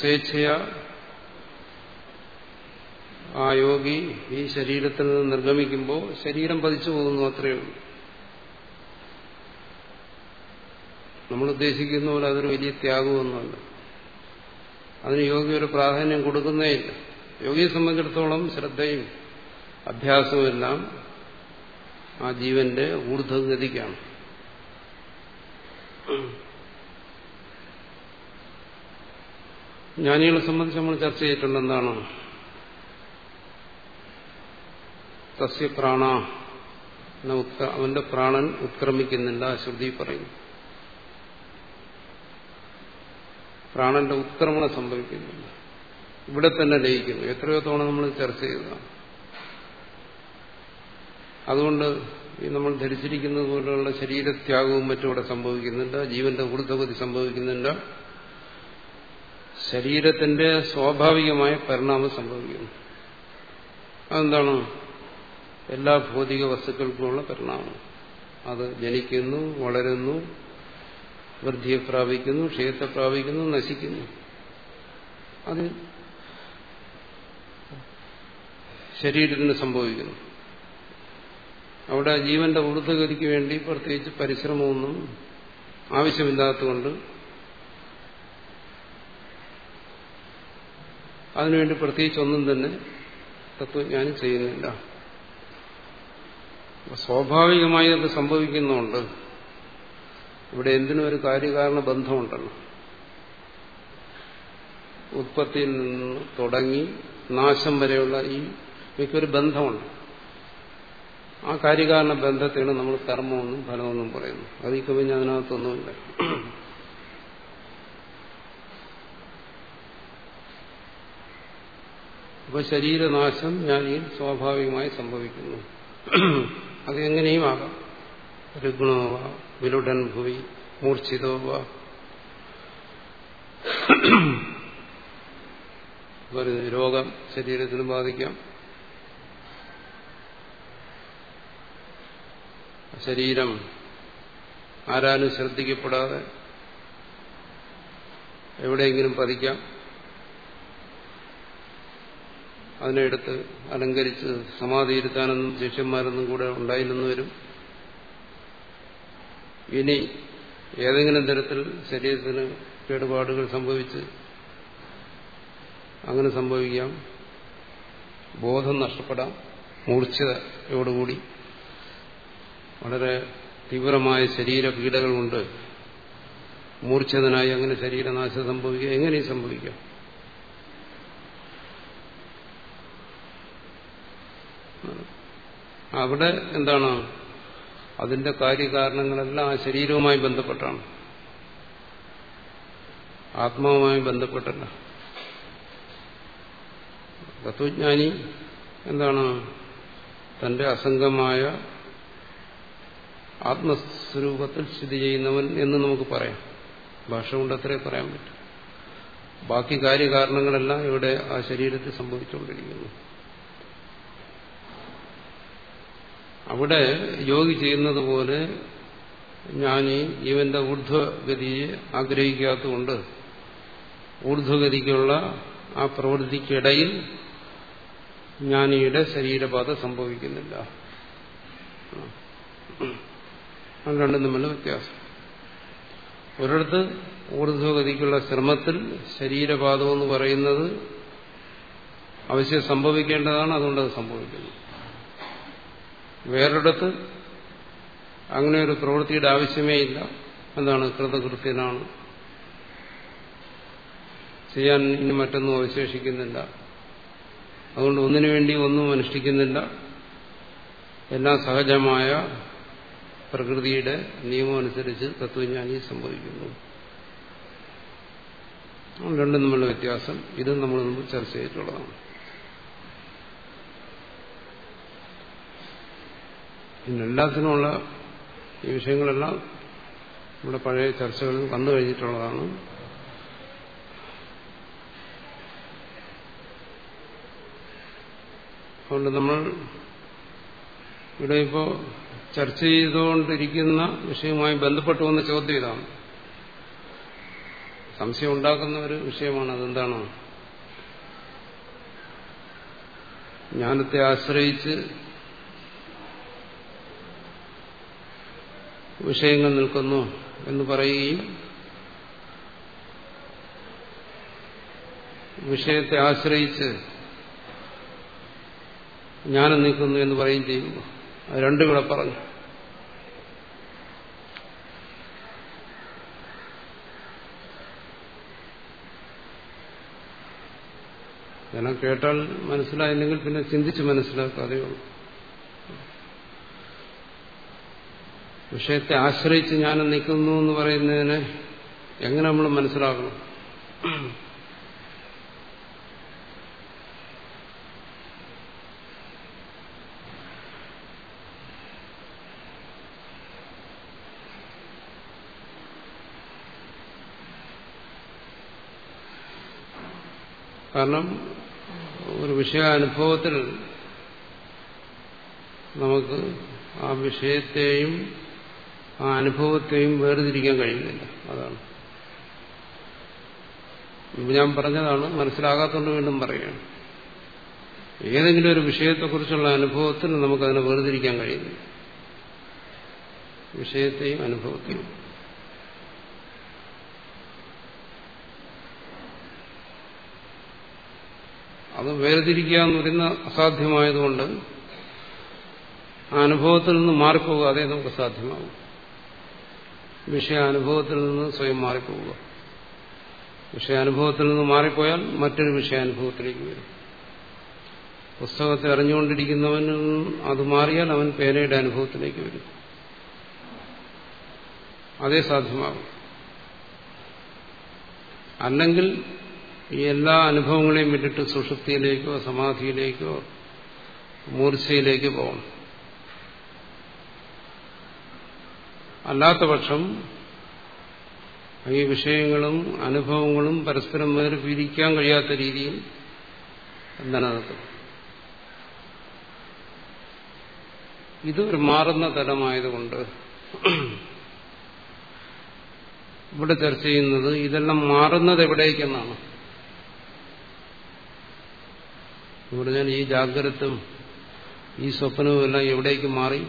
സ്വേച്ഛയ ആ യോഗി ഈ ശരീരത്തിൽ നിന്ന് നിർഗമിക്കുമ്പോൾ ശരീരം പതിച്ചു പോകുന്നു അത്രയേ ഉള്ളൂ. നമ്മൾ ഉദ്ദേശിക്കുന്ന പോലെ അതൊരു വലിയ ത്യാഗമൊന്നുമല്ല. അതിന് യോഗി ഒരു പ്രാധാന്യം കൊടുക്കുന്നേയില്ല. യോഗിയെ സംബന്ധിച്ചിടത്തോളം ശ്രദ്ധയും അഭ്യാസവും എല്ലാം ആ ജീവന്റെ ഊർധഗതിക്കാണ് ജ്ഞാനികളെ സംബന്ധിച്ച് നമ്മൾ ചർച്ച ചെയ്തിട്ടുണ്ട് എന്താണ്? തസ്യ പ്രാണ അവന്റെ പ്രാണൻ ഉത്ക്രമിക്കുന്നില്ല ശ്രുതി പറയുന്നു. പ്രാണന്റെ ഉത്ക്രമണം സംഭവിക്കുന്നില്ല ഇവിടെ തന്നെ ലയിക്കുന്നു. എത്രയോ തവണ നമ്മൾ ചർച്ച ചെയ്തതാണ്. അതുകൊണ്ട് ഈ നമ്മൾ ധരിച്ചിരിക്കുന്നത് പോലെയുള്ള ശരീരത്യാഗവും മറ്റും ഇവിടെ സംഭവിക്കുന്നില്ല ജീവന്റെ ഊർദ്ധഗതി സംഭവിക്കുന്നില്ല ശരീരത്തിന്റെ സ്വാഭാവികമായ പരിണാമം സംഭവിക്കുന്നു. അതെന്താണ്? എല്ലാ ഭൗതിക വസ്തുക്കൾക്കുമുള്ള പരിണാമം. അത് ജനിക്കുന്നു വളരുന്നു വൃദ്ധിയെ പ്രാപിക്കുന്നു ക്ഷയത്തെ പ്രാപിക്കുന്നു നശിക്കുന്നു. അത് ശരീരത്തിന് സംഭവിക്കുന്നു. അവിടെ ജീവന്റെ ഊർദ്ധഗതിക്ക് വേണ്ടി പ്രത്യേകിച്ച് പരിശ്രമമൊന്നും ആവശ്യമില്ലാത്തതുകൊണ്ട് അതിനുവേണ്ടി പ്രത്യേകിച്ച് ഒന്നും തന്നെ തത്വജ്ഞാനം ചെയ്യുന്നില്ല. സ്വാഭാവികമായി അത് സംഭവിക്കുന്നുണ്ട് ഇവിടെ എന്തിനും ഒരു കാര്യകാരണ ബന്ധമുണ്ടല്ലോ? ഉത്പത്തിയിൽ നിന്ന് തുടങ്ങി നാശം വരെയുള്ള ഈ മിക്കൊരു ബന്ധമുണ്ട്. ആ കാര്യകാരണ ബന്ധത്തെയാണ് നമ്മൾ കർമ്മമെന്നും ഫലമെന്നും പറയുന്നു അത് ഈ കവിഞ്ഞ അതിനകത്തൊന്നുമില്ല. അപ്പൊ ശരീരനാശം ജ്ഞാനിയിൽ സ്വാഭാവികമായി സംഭവിക്കുന്നു. അത് എങ്ങനെയും ആകാം. വ വിലുടൻ ഭൂവി മൂർച്ഛിതോ രോഗം ശരീരത്തിന് ബാധിക്കാം. ശരീരം ആരാലും ശ്രദ്ധിക്കപ്പെടാതെ എവിടെയെങ്കിലും പതിക്കാം. അതിനെടുത്ത് അലങ്കരിച്ച് സമാധിയിരുത്താനൊന്നും ശിഷ്യന്മാരൊന്നും കൂടെ ഉണ്ടായില്ലെന്ന് വരും ഇനി ഏതെങ്കിലും തരത്തിൽ ശരീരത്തിന് കേടുപാടുകൾ സംഭവിച്ച് അങ്ങനെ സംഭവിക്കാം. ബോധം നഷ്ടപ്പെടാം. മൂർച്ഛയോടുകൂടി വളരെ തീവ്രമായ ശരീരപീഡകളുണ്ട് മൂർച്ഛതനായി അങ്ങനെ ശരീരനാശം സംഭവിക്കുക. എങ്ങനെ സംഭവിക്കാം. അവിടെ എന്താണ് അതിന്റെ കാര്യകാരണങ്ങളെല്ലാം ആ ശരീരവുമായി ബന്ധപ്പെട്ടാണ്. ആത്മാവുമായി ബന്ധപ്പെട്ടല്ല. തത്വജ്ഞാനി എന്താണ്? തന്റെ അസംഗമായ ആത്മസ്വരൂപത്തിൽ സ്ഥിതി ചെയ്യുന്നവൻ എന്ന് നമുക്ക് പറയാം. ഭാഷ കൊണ്ട് അത്രേ പറയാൻ പറ്റും. ബാക്കി കാര്യകാരണങ്ങളെല്ലാം ഇവിടെ ആ ശരീരത്തിൽ സംഭവിച്ചുകൊണ്ടിരിക്കുന്നു. അവിടെ യോഗി ചെയ്യുന്നത് പോലെ ഇവന്റെ ജീവന്റെ ഊർധ്വഗതിയെ ആഗ്രഹിക്കാത്തതുകൊണ്ട് ഊർധ്വഗതിക്കുള്ള ആ പ്രവൃത്തിക്കിടയിൽ ജ്ഞാനിയുടെ ശരീരബാധ സംഭവിക്കുന്നില്ല. രണ്ടും തമ്മിൽ വ്യത്യാസം. ഒരിടത്ത് ഊർധ്വഗതിക്കുള്ള ശ്രമത്തിൽ ശരീരബാധമെന്ന് പറയുന്നത് അവശ്യം സംഭവിക്കേണ്ടതാണ് അതുകൊണ്ട് അത് സംഭവിക്കുന്നു. വേറൊരിടത്ത് അങ്ങനെ ഒരു പ്രവൃത്തിയുടെ ആവശ്യമേ ഇല്ല. എന്താണ് കൃതകൃത്യനാണ്. ചെയ്യാൻ ഇനി മറ്റൊന്നും അവശേഷിക്കുന്നില്ല. അതുകൊണ്ട് ഒന്നിനു വേണ്ടി ഒന്നും അനുഷ്ഠിക്കുന്നില്ല. എല്ലാം സഹജമായ പ്രകൃതിയുടെ നിയമം അനുസരിച്ച് തത്വജ്ഞാനി സംഭവിക്കുന്നു. രണ്ടും തമ്മിലുള്ള വ്യത്യാസം. ഇതും നമ്മൾ മുമ്പ് ചർച്ച ചെയ്തിട്ടുള്ളതാണ്. പിന്നെ എല്ലാത്തിനുമുള്ള ഈ വിഷയങ്ങളെല്ലാം നമ്മുടെ പഴയ ചർച്ചകളിൽ വന്നു കഴിഞ്ഞിട്ടുള്ളതാണ്. അതുകൊണ്ട് നമ്മൾ ഇവിടെ ഇപ്പോൾ ചർച്ച ചെയ്തുകൊണ്ടിരിക്കുന്ന വിഷയവുമായി ബന്ധപ്പെട്ടു വന്ന ചോദ്യം ഇതാണ്. സംശയം ഉണ്ടാക്കുന്ന ഒരു വിഷയമാണ് അതെന്താണ്? ജ്ഞാനത്തെ ആശ്രയിച്ച് വിഷയങ്ങൾ നിൽക്കുന്നു എന്ന് പറയുകയും വിഷയത്തെ ആശ്രയിച്ച് ജ്ഞാനം നിൽക്കുന്നു എന്ന് പറയുകയും ചെയ്യുന്നു. അത് രണ്ടും കൂടെ പറഞ്ഞു. ജനം കേട്ടാൽ മനസ്സിലായില്ലെങ്കിൽ പിന്നെ ചിന്തിച്ച് മനസ്സിലാക്കാതെ ഉള്ളൂ. വിഷയത്തെ ആശ്രയിച്ച് ഞാൻ നിൽക്കുന്നു എന്ന് പറയുന്നതിനെ എങ്ങനെ നമ്മൾ മനസ്സിലാക്കണം? കാരണം ഒരു വിഷയാനുഭവത്തിൽ നമുക്ക് ആ വിഷയത്തെയും ആ അനുഭവത്തെയും വേർതിരിക്കാൻ കഴിയുന്നില്ല. അതാണ്. ഞാൻ പറഞ്ഞതാണ് മനസ്സിലാകാത്തതുകൊണ്ട് വീണ്ടും പറയുകയാണ്. ഏതെങ്കിലും ഒരു വിഷയത്തെക്കുറിച്ചുള്ള അനുഭവത്തിൽ നമുക്കതിനെ വേർതിരിക്കാൻ കഴിയുന്നില്ല. വിഷയത്തെയും അനുഭവത്തെയും. അത് വേർതിരിക്കുക എന്ന് പറയുന്ന അസാധ്യമായതുകൊണ്ട് അനുഭവത്തിൽ നിന്ന് മാറിപ്പോകാതെ നമുക്ക് സാധ്യമാകും. വിഷയാനുഭവത്തിൽ നിന്ന് സ്വയം മാറിപ്പോവുക. വിഷയാനുഭവത്തിൽ നിന്ന് മാറിപ്പോയാൽ മറ്റൊരു വിഷയാനുഭവത്തിലേക്ക് വരും. പുസ്തകത്തെ അറിഞ്ഞുകൊണ്ടിരിക്കുന്നവന് അത് മാറിയാൽ അവൻ പേനയുടെ അനുഭവത്തിലേക്ക് വരും. അതേ സാധ്യമാകും. അല്ലെങ്കിൽ ഈ എല്ലാ അനുഭവങ്ങളെയും വിട്ടിട്ട് സുഷുപ്തിയിലേക്കോ സമാധിയിലേക്കോ മൂർച്ചയിലേക്ക് പോകണം. അല്ലാത്ത പക്ഷം ഈ വിഷയങ്ങളും അനുഭവങ്ങളും പരസ്പരം വേറെ പിരിക്കാൻ കഴിയാത്ത രീതിയിൽ നിലനിൽക്കും ഇതൊരു മാറുന്ന തലമായതുകൊണ്ട് ഇവിടെ ചർച്ച ചെയ്യുന്നത് ഇതെല്ലാം മാറുന്നത് എവിടേക്കെന്നാണ്. പറഞ്ഞാൽ ഈ ജാഗ്രതും ഈ സ്വപ്നവും എല്ലാം എവിടേക്ക് മാറി?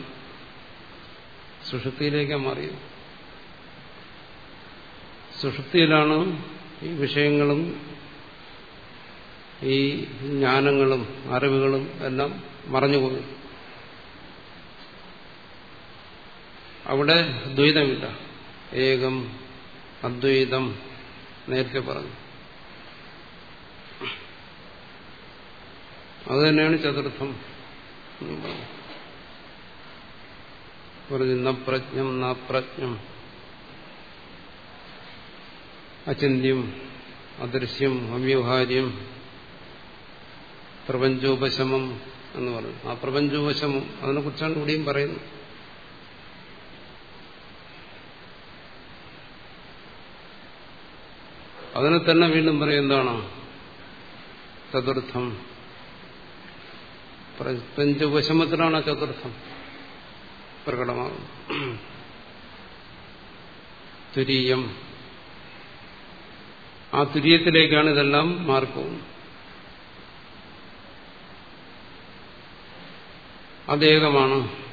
സുഷുപ്തിയിലേക്കാണ് മാറിയത് സുഷുപ്തിയിലാണ് ഈ വിഷയങ്ങളും ഈ ജ്ഞാനങ്ങളും അറിവുകളും എല്ലാം മറഞ്ഞുപോയി അവിടെ ദ്വൈതമില്ല. ഏകം അദ്വൈതം നേരത്തെ പറഞ്ഞു. അതുതന്നെയാണ് ചതുർത്ഥം പറഞ്ഞു നപ്രജ്ഞം നപ്രജ്ഞം അചിന്യം അദൃശ്യം അവ്യവഹാര്യം പ്രപഞ്ചോപശമം എന്ന് പറഞ്ഞു. ആ പ്രപഞ്ചോപശമം അതിനെക്കുറിച്ചാണ് ഇവിടെയും പറയുന്നത്. അതിനെ തന്നെ വീണ്ടും പറയും എന്താണ്? ചതുർത്ഥം. പ്രപഞ്ചോപശമത്തിലാണ് ചതുർത്ഥം. പ്രകടമാകുന്നത് തുരീയം. ആ തുര്യത്തിലേക്കാണ് ഇതെല്ലാം മാറിപ്പോകുന്നത്. അതേകമാണ്.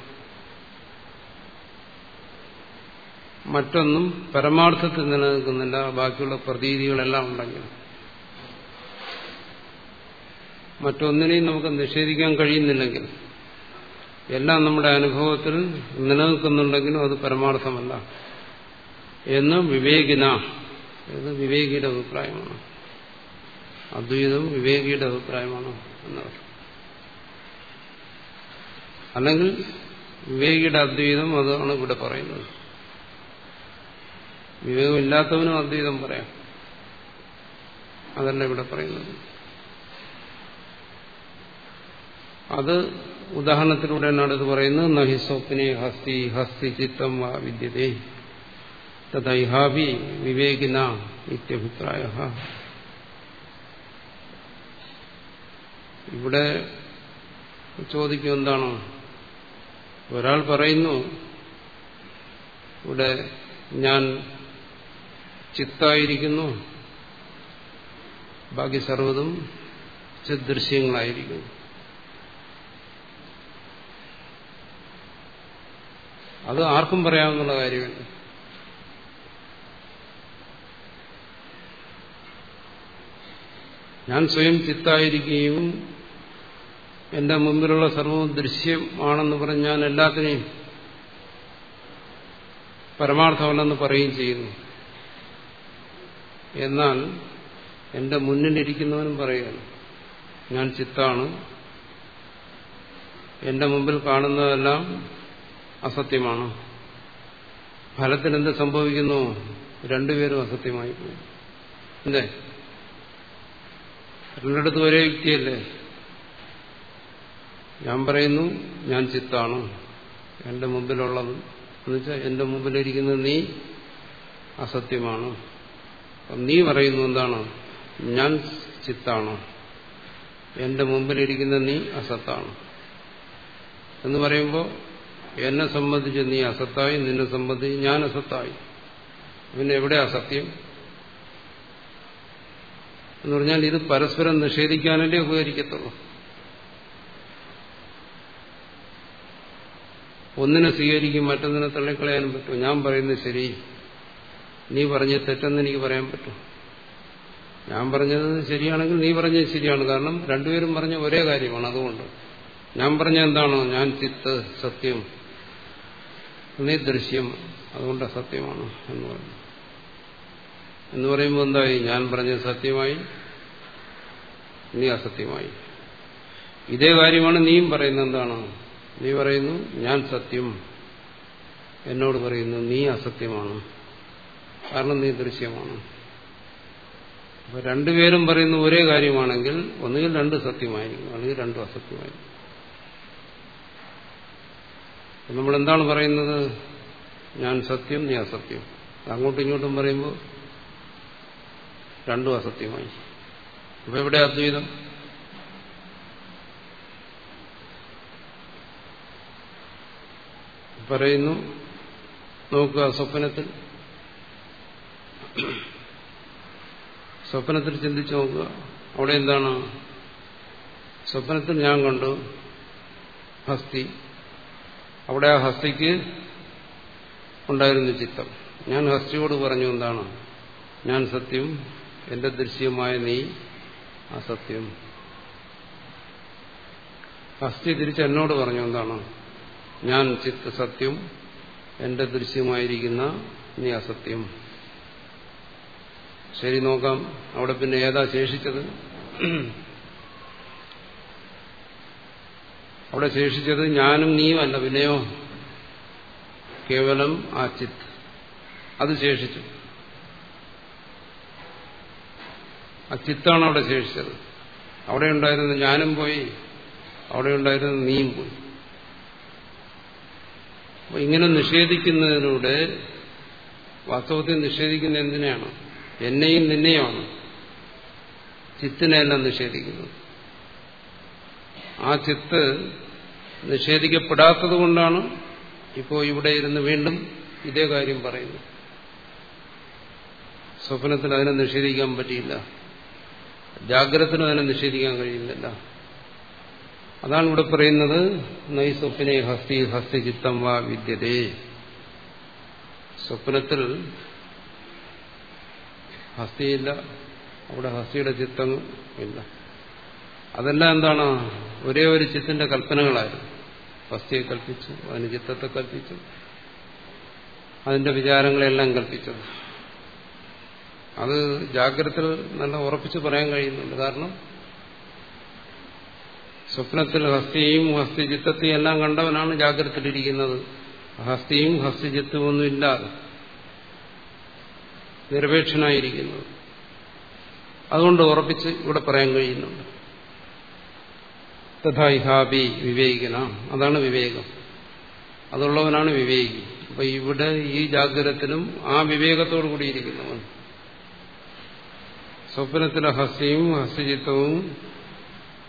മറ്റൊന്നും പരമാർത്ഥത്തിൽ നിലനിൽക്കുന്നില്ല. ബാക്കിയുള്ള പ്രതീതികളെല്ലാം ഉണ്ടെങ്കിൽ. മറ്റൊന്നിനെയും നമുക്ക് നിഷേധിക്കാൻ കഴിയുന്നില്ലെങ്കിൽ. എല്ലാം നമ്മുടെ അനുഭവത്തിൽ നിലനിൽക്കുന്നുണ്ടെങ്കിലും അത് പരമാർത്ഥമല്ല. എന്ന് വിവേകിന. ഇത് വിവേകിയുടെ അഭിപ്രായമാണ്. അദ്വൈതവും വിവേകിയുടെ അഭിപ്രായമാണ് എന്നവർ. അല്ലെങ്കിൽ വിവേകിയുടെ അദ്വൈതം അതാണ് ഇവിടെ പറയുന്നത്. വിവേകമില്ലാത്തവനും അദ്വൈതം പറയാം. അതല്ല ഇവിടെ പറയുന്നത്. അത് ഉദാഹരണത്തിലൂടെയാണ് ഇത് പറയുന്നത് നഹി സ്വപ്നെ ഹസ്തി ഹസ്തി ചിത്തം വാ വിദ്യതേ. വിവേകിന ഇത്യഭിപ്രായ ഇവിടെ ചോദിക്കും എന്താണ്. ഒരാൾ പറയുന്നു ഇവിടെ ഞാൻ ചിത്തായിരിക്കുന്നു ബാക്കി സർവതും ചിദൃശ്യങ്ങളായിരിക്കുന്നു അത് ആർക്കും പറയാവുന്ന കാര്യമല്ല ഞാൻ സ്വയം ചിത്തായിരിക്കുകയും എന്റെ മുമ്പിലുള്ള സർവവും ദൃശ്യമാണെന്ന് പറഞ്ഞ് ഞാൻ എല്ലാത്തിനെയും പരമാർത്ഥമല്ലെന്ന് പറയുകയും ചെയ്യുന്നു. എന്നാൽ എന്റെ മുന്നിലിരിക്കുന്നവനും പറയുകയാണ് ഞാൻ ചിത്താണ്. എന്റെ മുമ്പിൽ കാണുന്നതെല്ലാം അസത്യമാണ്. ഫലത്തിന് എന്ത് സംഭവിക്കുന്നു? രണ്ടുപേരും അസത്യമായി പോയി. അല്ലേ? ഒരേ വ്യക്തിയല്ലേ? ഞാൻ പറയുന്നു ഞാൻ ചിത്താണ്. എന്റെ മുമ്പിലുള്ളത്. എന്നുവെച്ചാൽ എന്റെ മുമ്പിലിരിക്കുന്ന നീ അസത്യമാണ്. നീ പറയുന്നു എന്താണ്? ഞാൻ ചിത്താണ്. എന്റെ മുമ്പിലിരിക്കുന്ന നീ അസത്താണ്. എന്ന് പറയുമ്പോൾ എന്നെ സംബന്ധിച്ച് നീ അസത്തായി നിന്നെ സംബന്ധിച്ച് ഞാൻ അസത്തായി. പിന്നെ എവിടെ അസത്യം എന്ന് പറഞ്ഞാൽ ഇത് പരസ്പരം നിഷേധിക്കാനല്ലേ ഉപകരിക്കത്തുള്ളൂ. ഒന്നിനെ സ്വീകരിക്കും മറ്റൊന്നിനെ തള്ളിക്കളയാനും പറ്റും. ഞാൻ പറയുന്നത് ശരി. നീ പറഞ്ഞ തെറ്റെന്ന് എനിക്ക് പറയാൻ പറ്റും. ഞാൻ പറഞ്ഞത് ശരിയാണെങ്കിൽ നീ പറഞ്ഞത് ശരിയാണ്. കാരണം രണ്ടുപേരും പറഞ്ഞ ഒരേ കാര്യമാണ് അതുകൊണ്ട്. ഞാൻ പറഞ്ഞ എന്താണോ? ഞാൻ ചിത്ത് സത്യം. നീ ദൃശ്യം അതുകൊണ്ട് അസത്യമാണ് എന്ന് പറഞ്ഞു എന്ന് പറയുമ്പോൾ എന്തായി? ഞാൻ പറഞ്ഞത് സത്യമായി നീ അസത്യമായി. ഇതേ കാര്യമാണ് നീയും പറയുന്നത് എന്താണ്? നീ പറയുന്നു ഞാൻ സത്യം. എന്നോട് പറയുന്നു നീ അസത്യമാണ്. കാരണം നീ ദൃശ്യമാണ്. അപ്പൊ രണ്ടുപേരും പറയുന്ന ഒരേ കാര്യമാണെങ്കിൽ ഒന്നുകിൽ രണ്ട് സത്യമായിരിക്കും അല്ലെങ്കിൽ രണ്ടും അസത്യമായിരിക്കും. നമ്മൾ എന്താണ് പറയുന്നത്? ഞാൻ സത്യം നീ അസത്യം. അങ്ങോട്ടും ഇങ്ങോട്ടും പറയുമ്പോൾ രണ്ടും അസത്യമായി. അപ്പൊ എവിടെ അദ്വൈതം? പറയുന്നു നോക്കുക സ്വപ്നത്തിൽ. സ്വപ്നത്തിൽ ചിന്തിച്ചു നോക്കുക. അവിടെ എന്താണ്? സ്വപ്നത്തിൽ ഞാൻ കണ്ടു ഹസ്തി അവിടെ ആ ഹസ്തിക്ക് ഉണ്ടായിരുന്നു ചിത്തം. ഞാൻ ഹസ്തിയോട് പറഞ്ഞു എന്താണ്? ഞാൻ സത്യം. എന്റെ ദൃശ്യമായ നീ അസത്യം. ഹസ്തി തിരിച്ച് എന്നോട് പറഞ്ഞു എന്താണ്? ഞാൻ ചിത്ത സത്യം. എന്റെ ദൃശ്യമായിരിക്കുന്ന നീ അസത്യം. ശരി നോക്കാം. അവിടെ പിന്നെ ഏതാ ശേഷിച്ചത്? അവിടെ ശേഷിച്ചത് ഞാനും നീയും അല്ല പിന്നെയോ? കേവലം ആ ചിത്ത് അത് ശേഷിച്ചു. ആ ചിത്താണ് അവിടെ ശേഷിച്ചത്. അവിടെ ഉണ്ടായിരുന്ന ഞാനും പോയി അവിടെ ഉണ്ടായിരുന്ന നീയും പോയി. അപ്പൊ ഇങ്ങനെ നിഷേധിക്കുന്നതിലൂടെ വാസ്തവത്തിൽ നിഷേധിക്കുന്ന എന്തിനെയാണ്? എന്നെയും നിന്നെയുമാണ്. ചിത്തിനെയെല്ലാം നിഷേധിക്കുന്നത് ആ ചിത്ത് നിഷേധിക്കപ്പെടാത്തത് കൊണ്ടാണ് ഇപ്പോൾ ഇവിടെ ഇരുന്ന് വീണ്ടും ഇതേ കാര്യം പറയുന്നു സ്വപ്നത്തിൽ അതിനെ നിഷേധിക്കാൻ പറ്റിയില്ല. ജാഗ്രതത്തിനും അതിനെ നിഷേധിക്കാൻ കഴിയുന്നില്ല. അതാണ് ഇവിടെ പറയുന്നത് നൈ സ്വപ്നെ ഹസ്തി ഹസ്തി ചിത്തം വാ വിദ്യതേ. സ്വപ്നത്തിൽ ഹസ്തിയില്ല അവിടെ ഹസ്തിയുടെ ചിത്തം ഇല്ല. അതെല്ലാം എന്താണ്? ഒരേ ഒരു ചിത്തിന്റെ കൽപ്പനകളായിരുന്നു. വസ്തുയെ കൽപ്പിച്ചു അതിന് ചിത്തത്തെ കൽപ്പിച്ചു അതിന്റെ വിചാരങ്ങളെല്ലാം കൽപ്പിച്ചത് അത് ജാഗ്രത നല്ല ഉറപ്പിച്ച് പറയാൻ കഴിയുന്നുണ്ട്. കാരണം സ്വപ്നത്തിൽ ഹസ്തിയും ഹസ്തിചിത്തത്തെയും എല്ലാം കണ്ടവനാണ് ജാഗ്രതയിലിരിക്കുന്നത് ഹസ്തിയും ഹസ്തിചിത്തവും ഒന്നും ഇല്ലാതെ നിരപേക്ഷനായിരിക്കുന്നത് അതുകൊണ്ട് ഉറപ്പിച്ച് ഇവിടെ പറയാൻ കഴിയുന്നുണ്ട്. തഥായിഹാബി വിവേകിന. അതാണ് വിവേകം. അതുള്ളവനാണ് വിവേകി. അപ്പൊ ഇവിടെ ഈ ജാഗ്രതത്തിലും ആ വിവേകത്തോടു കൂടിയിരിക്കുന്നവൻ. സ്വപ്നത്തിലെ ഹസ്യവും ഹസ്യചിത്തവും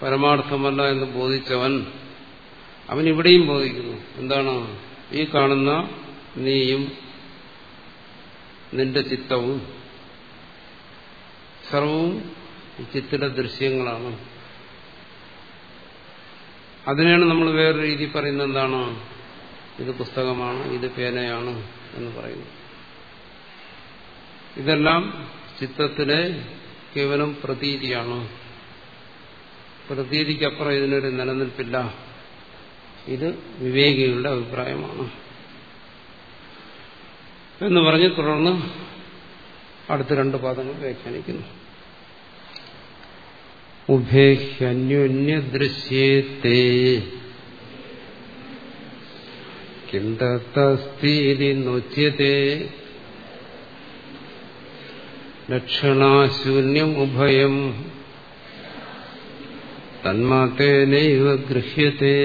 പരമാർത്ഥമല്ല എന്ന് ബോധിച്ചവൻ അവൻ ഇവിടെയും ബോധിക്കുന്നു. എന്താണ്? ഈ കാണുന്ന നീയും നിന്റെ ചിത്തവും സർവവും ഈ ചിത്തിലെ ദൃശ്യങ്ങളാണ്. അതിനെയാണ് നമ്മൾ വേറെ രീതി പറയുന്നത് എന്താണ്? ഇത് പുസ്തകമാണ് ഇത് പേനയാണ് എന്ന് പറയുന്നു ഇതെല്ലാം ചിത്തത്തിലെ കേവലം പ്രതീതിയാണ്. പ്രതീതിക്കപ്പുറം ഇതിനൊരു നിലനിൽപ്പില്ല. ഇത് വിവേകികളുടെ അഭിപ്രായമാണ്. എന്ന് പറഞ്ഞ് തുടർന്ന് അടുത്ത രണ്ട് പാദങ്ങൾ വ്യാഖ്യാനിക്കുന്നു. ഉഭേഹ്യന്യോന്യദൃശ്യേത്തേ കിന്തസ്തീതി നൊച്യത്തെ ലക്ഷണാശൂന്യം ഉഭയം തന്മാത്തേനൈവ ഗൃഹ്യത്തെ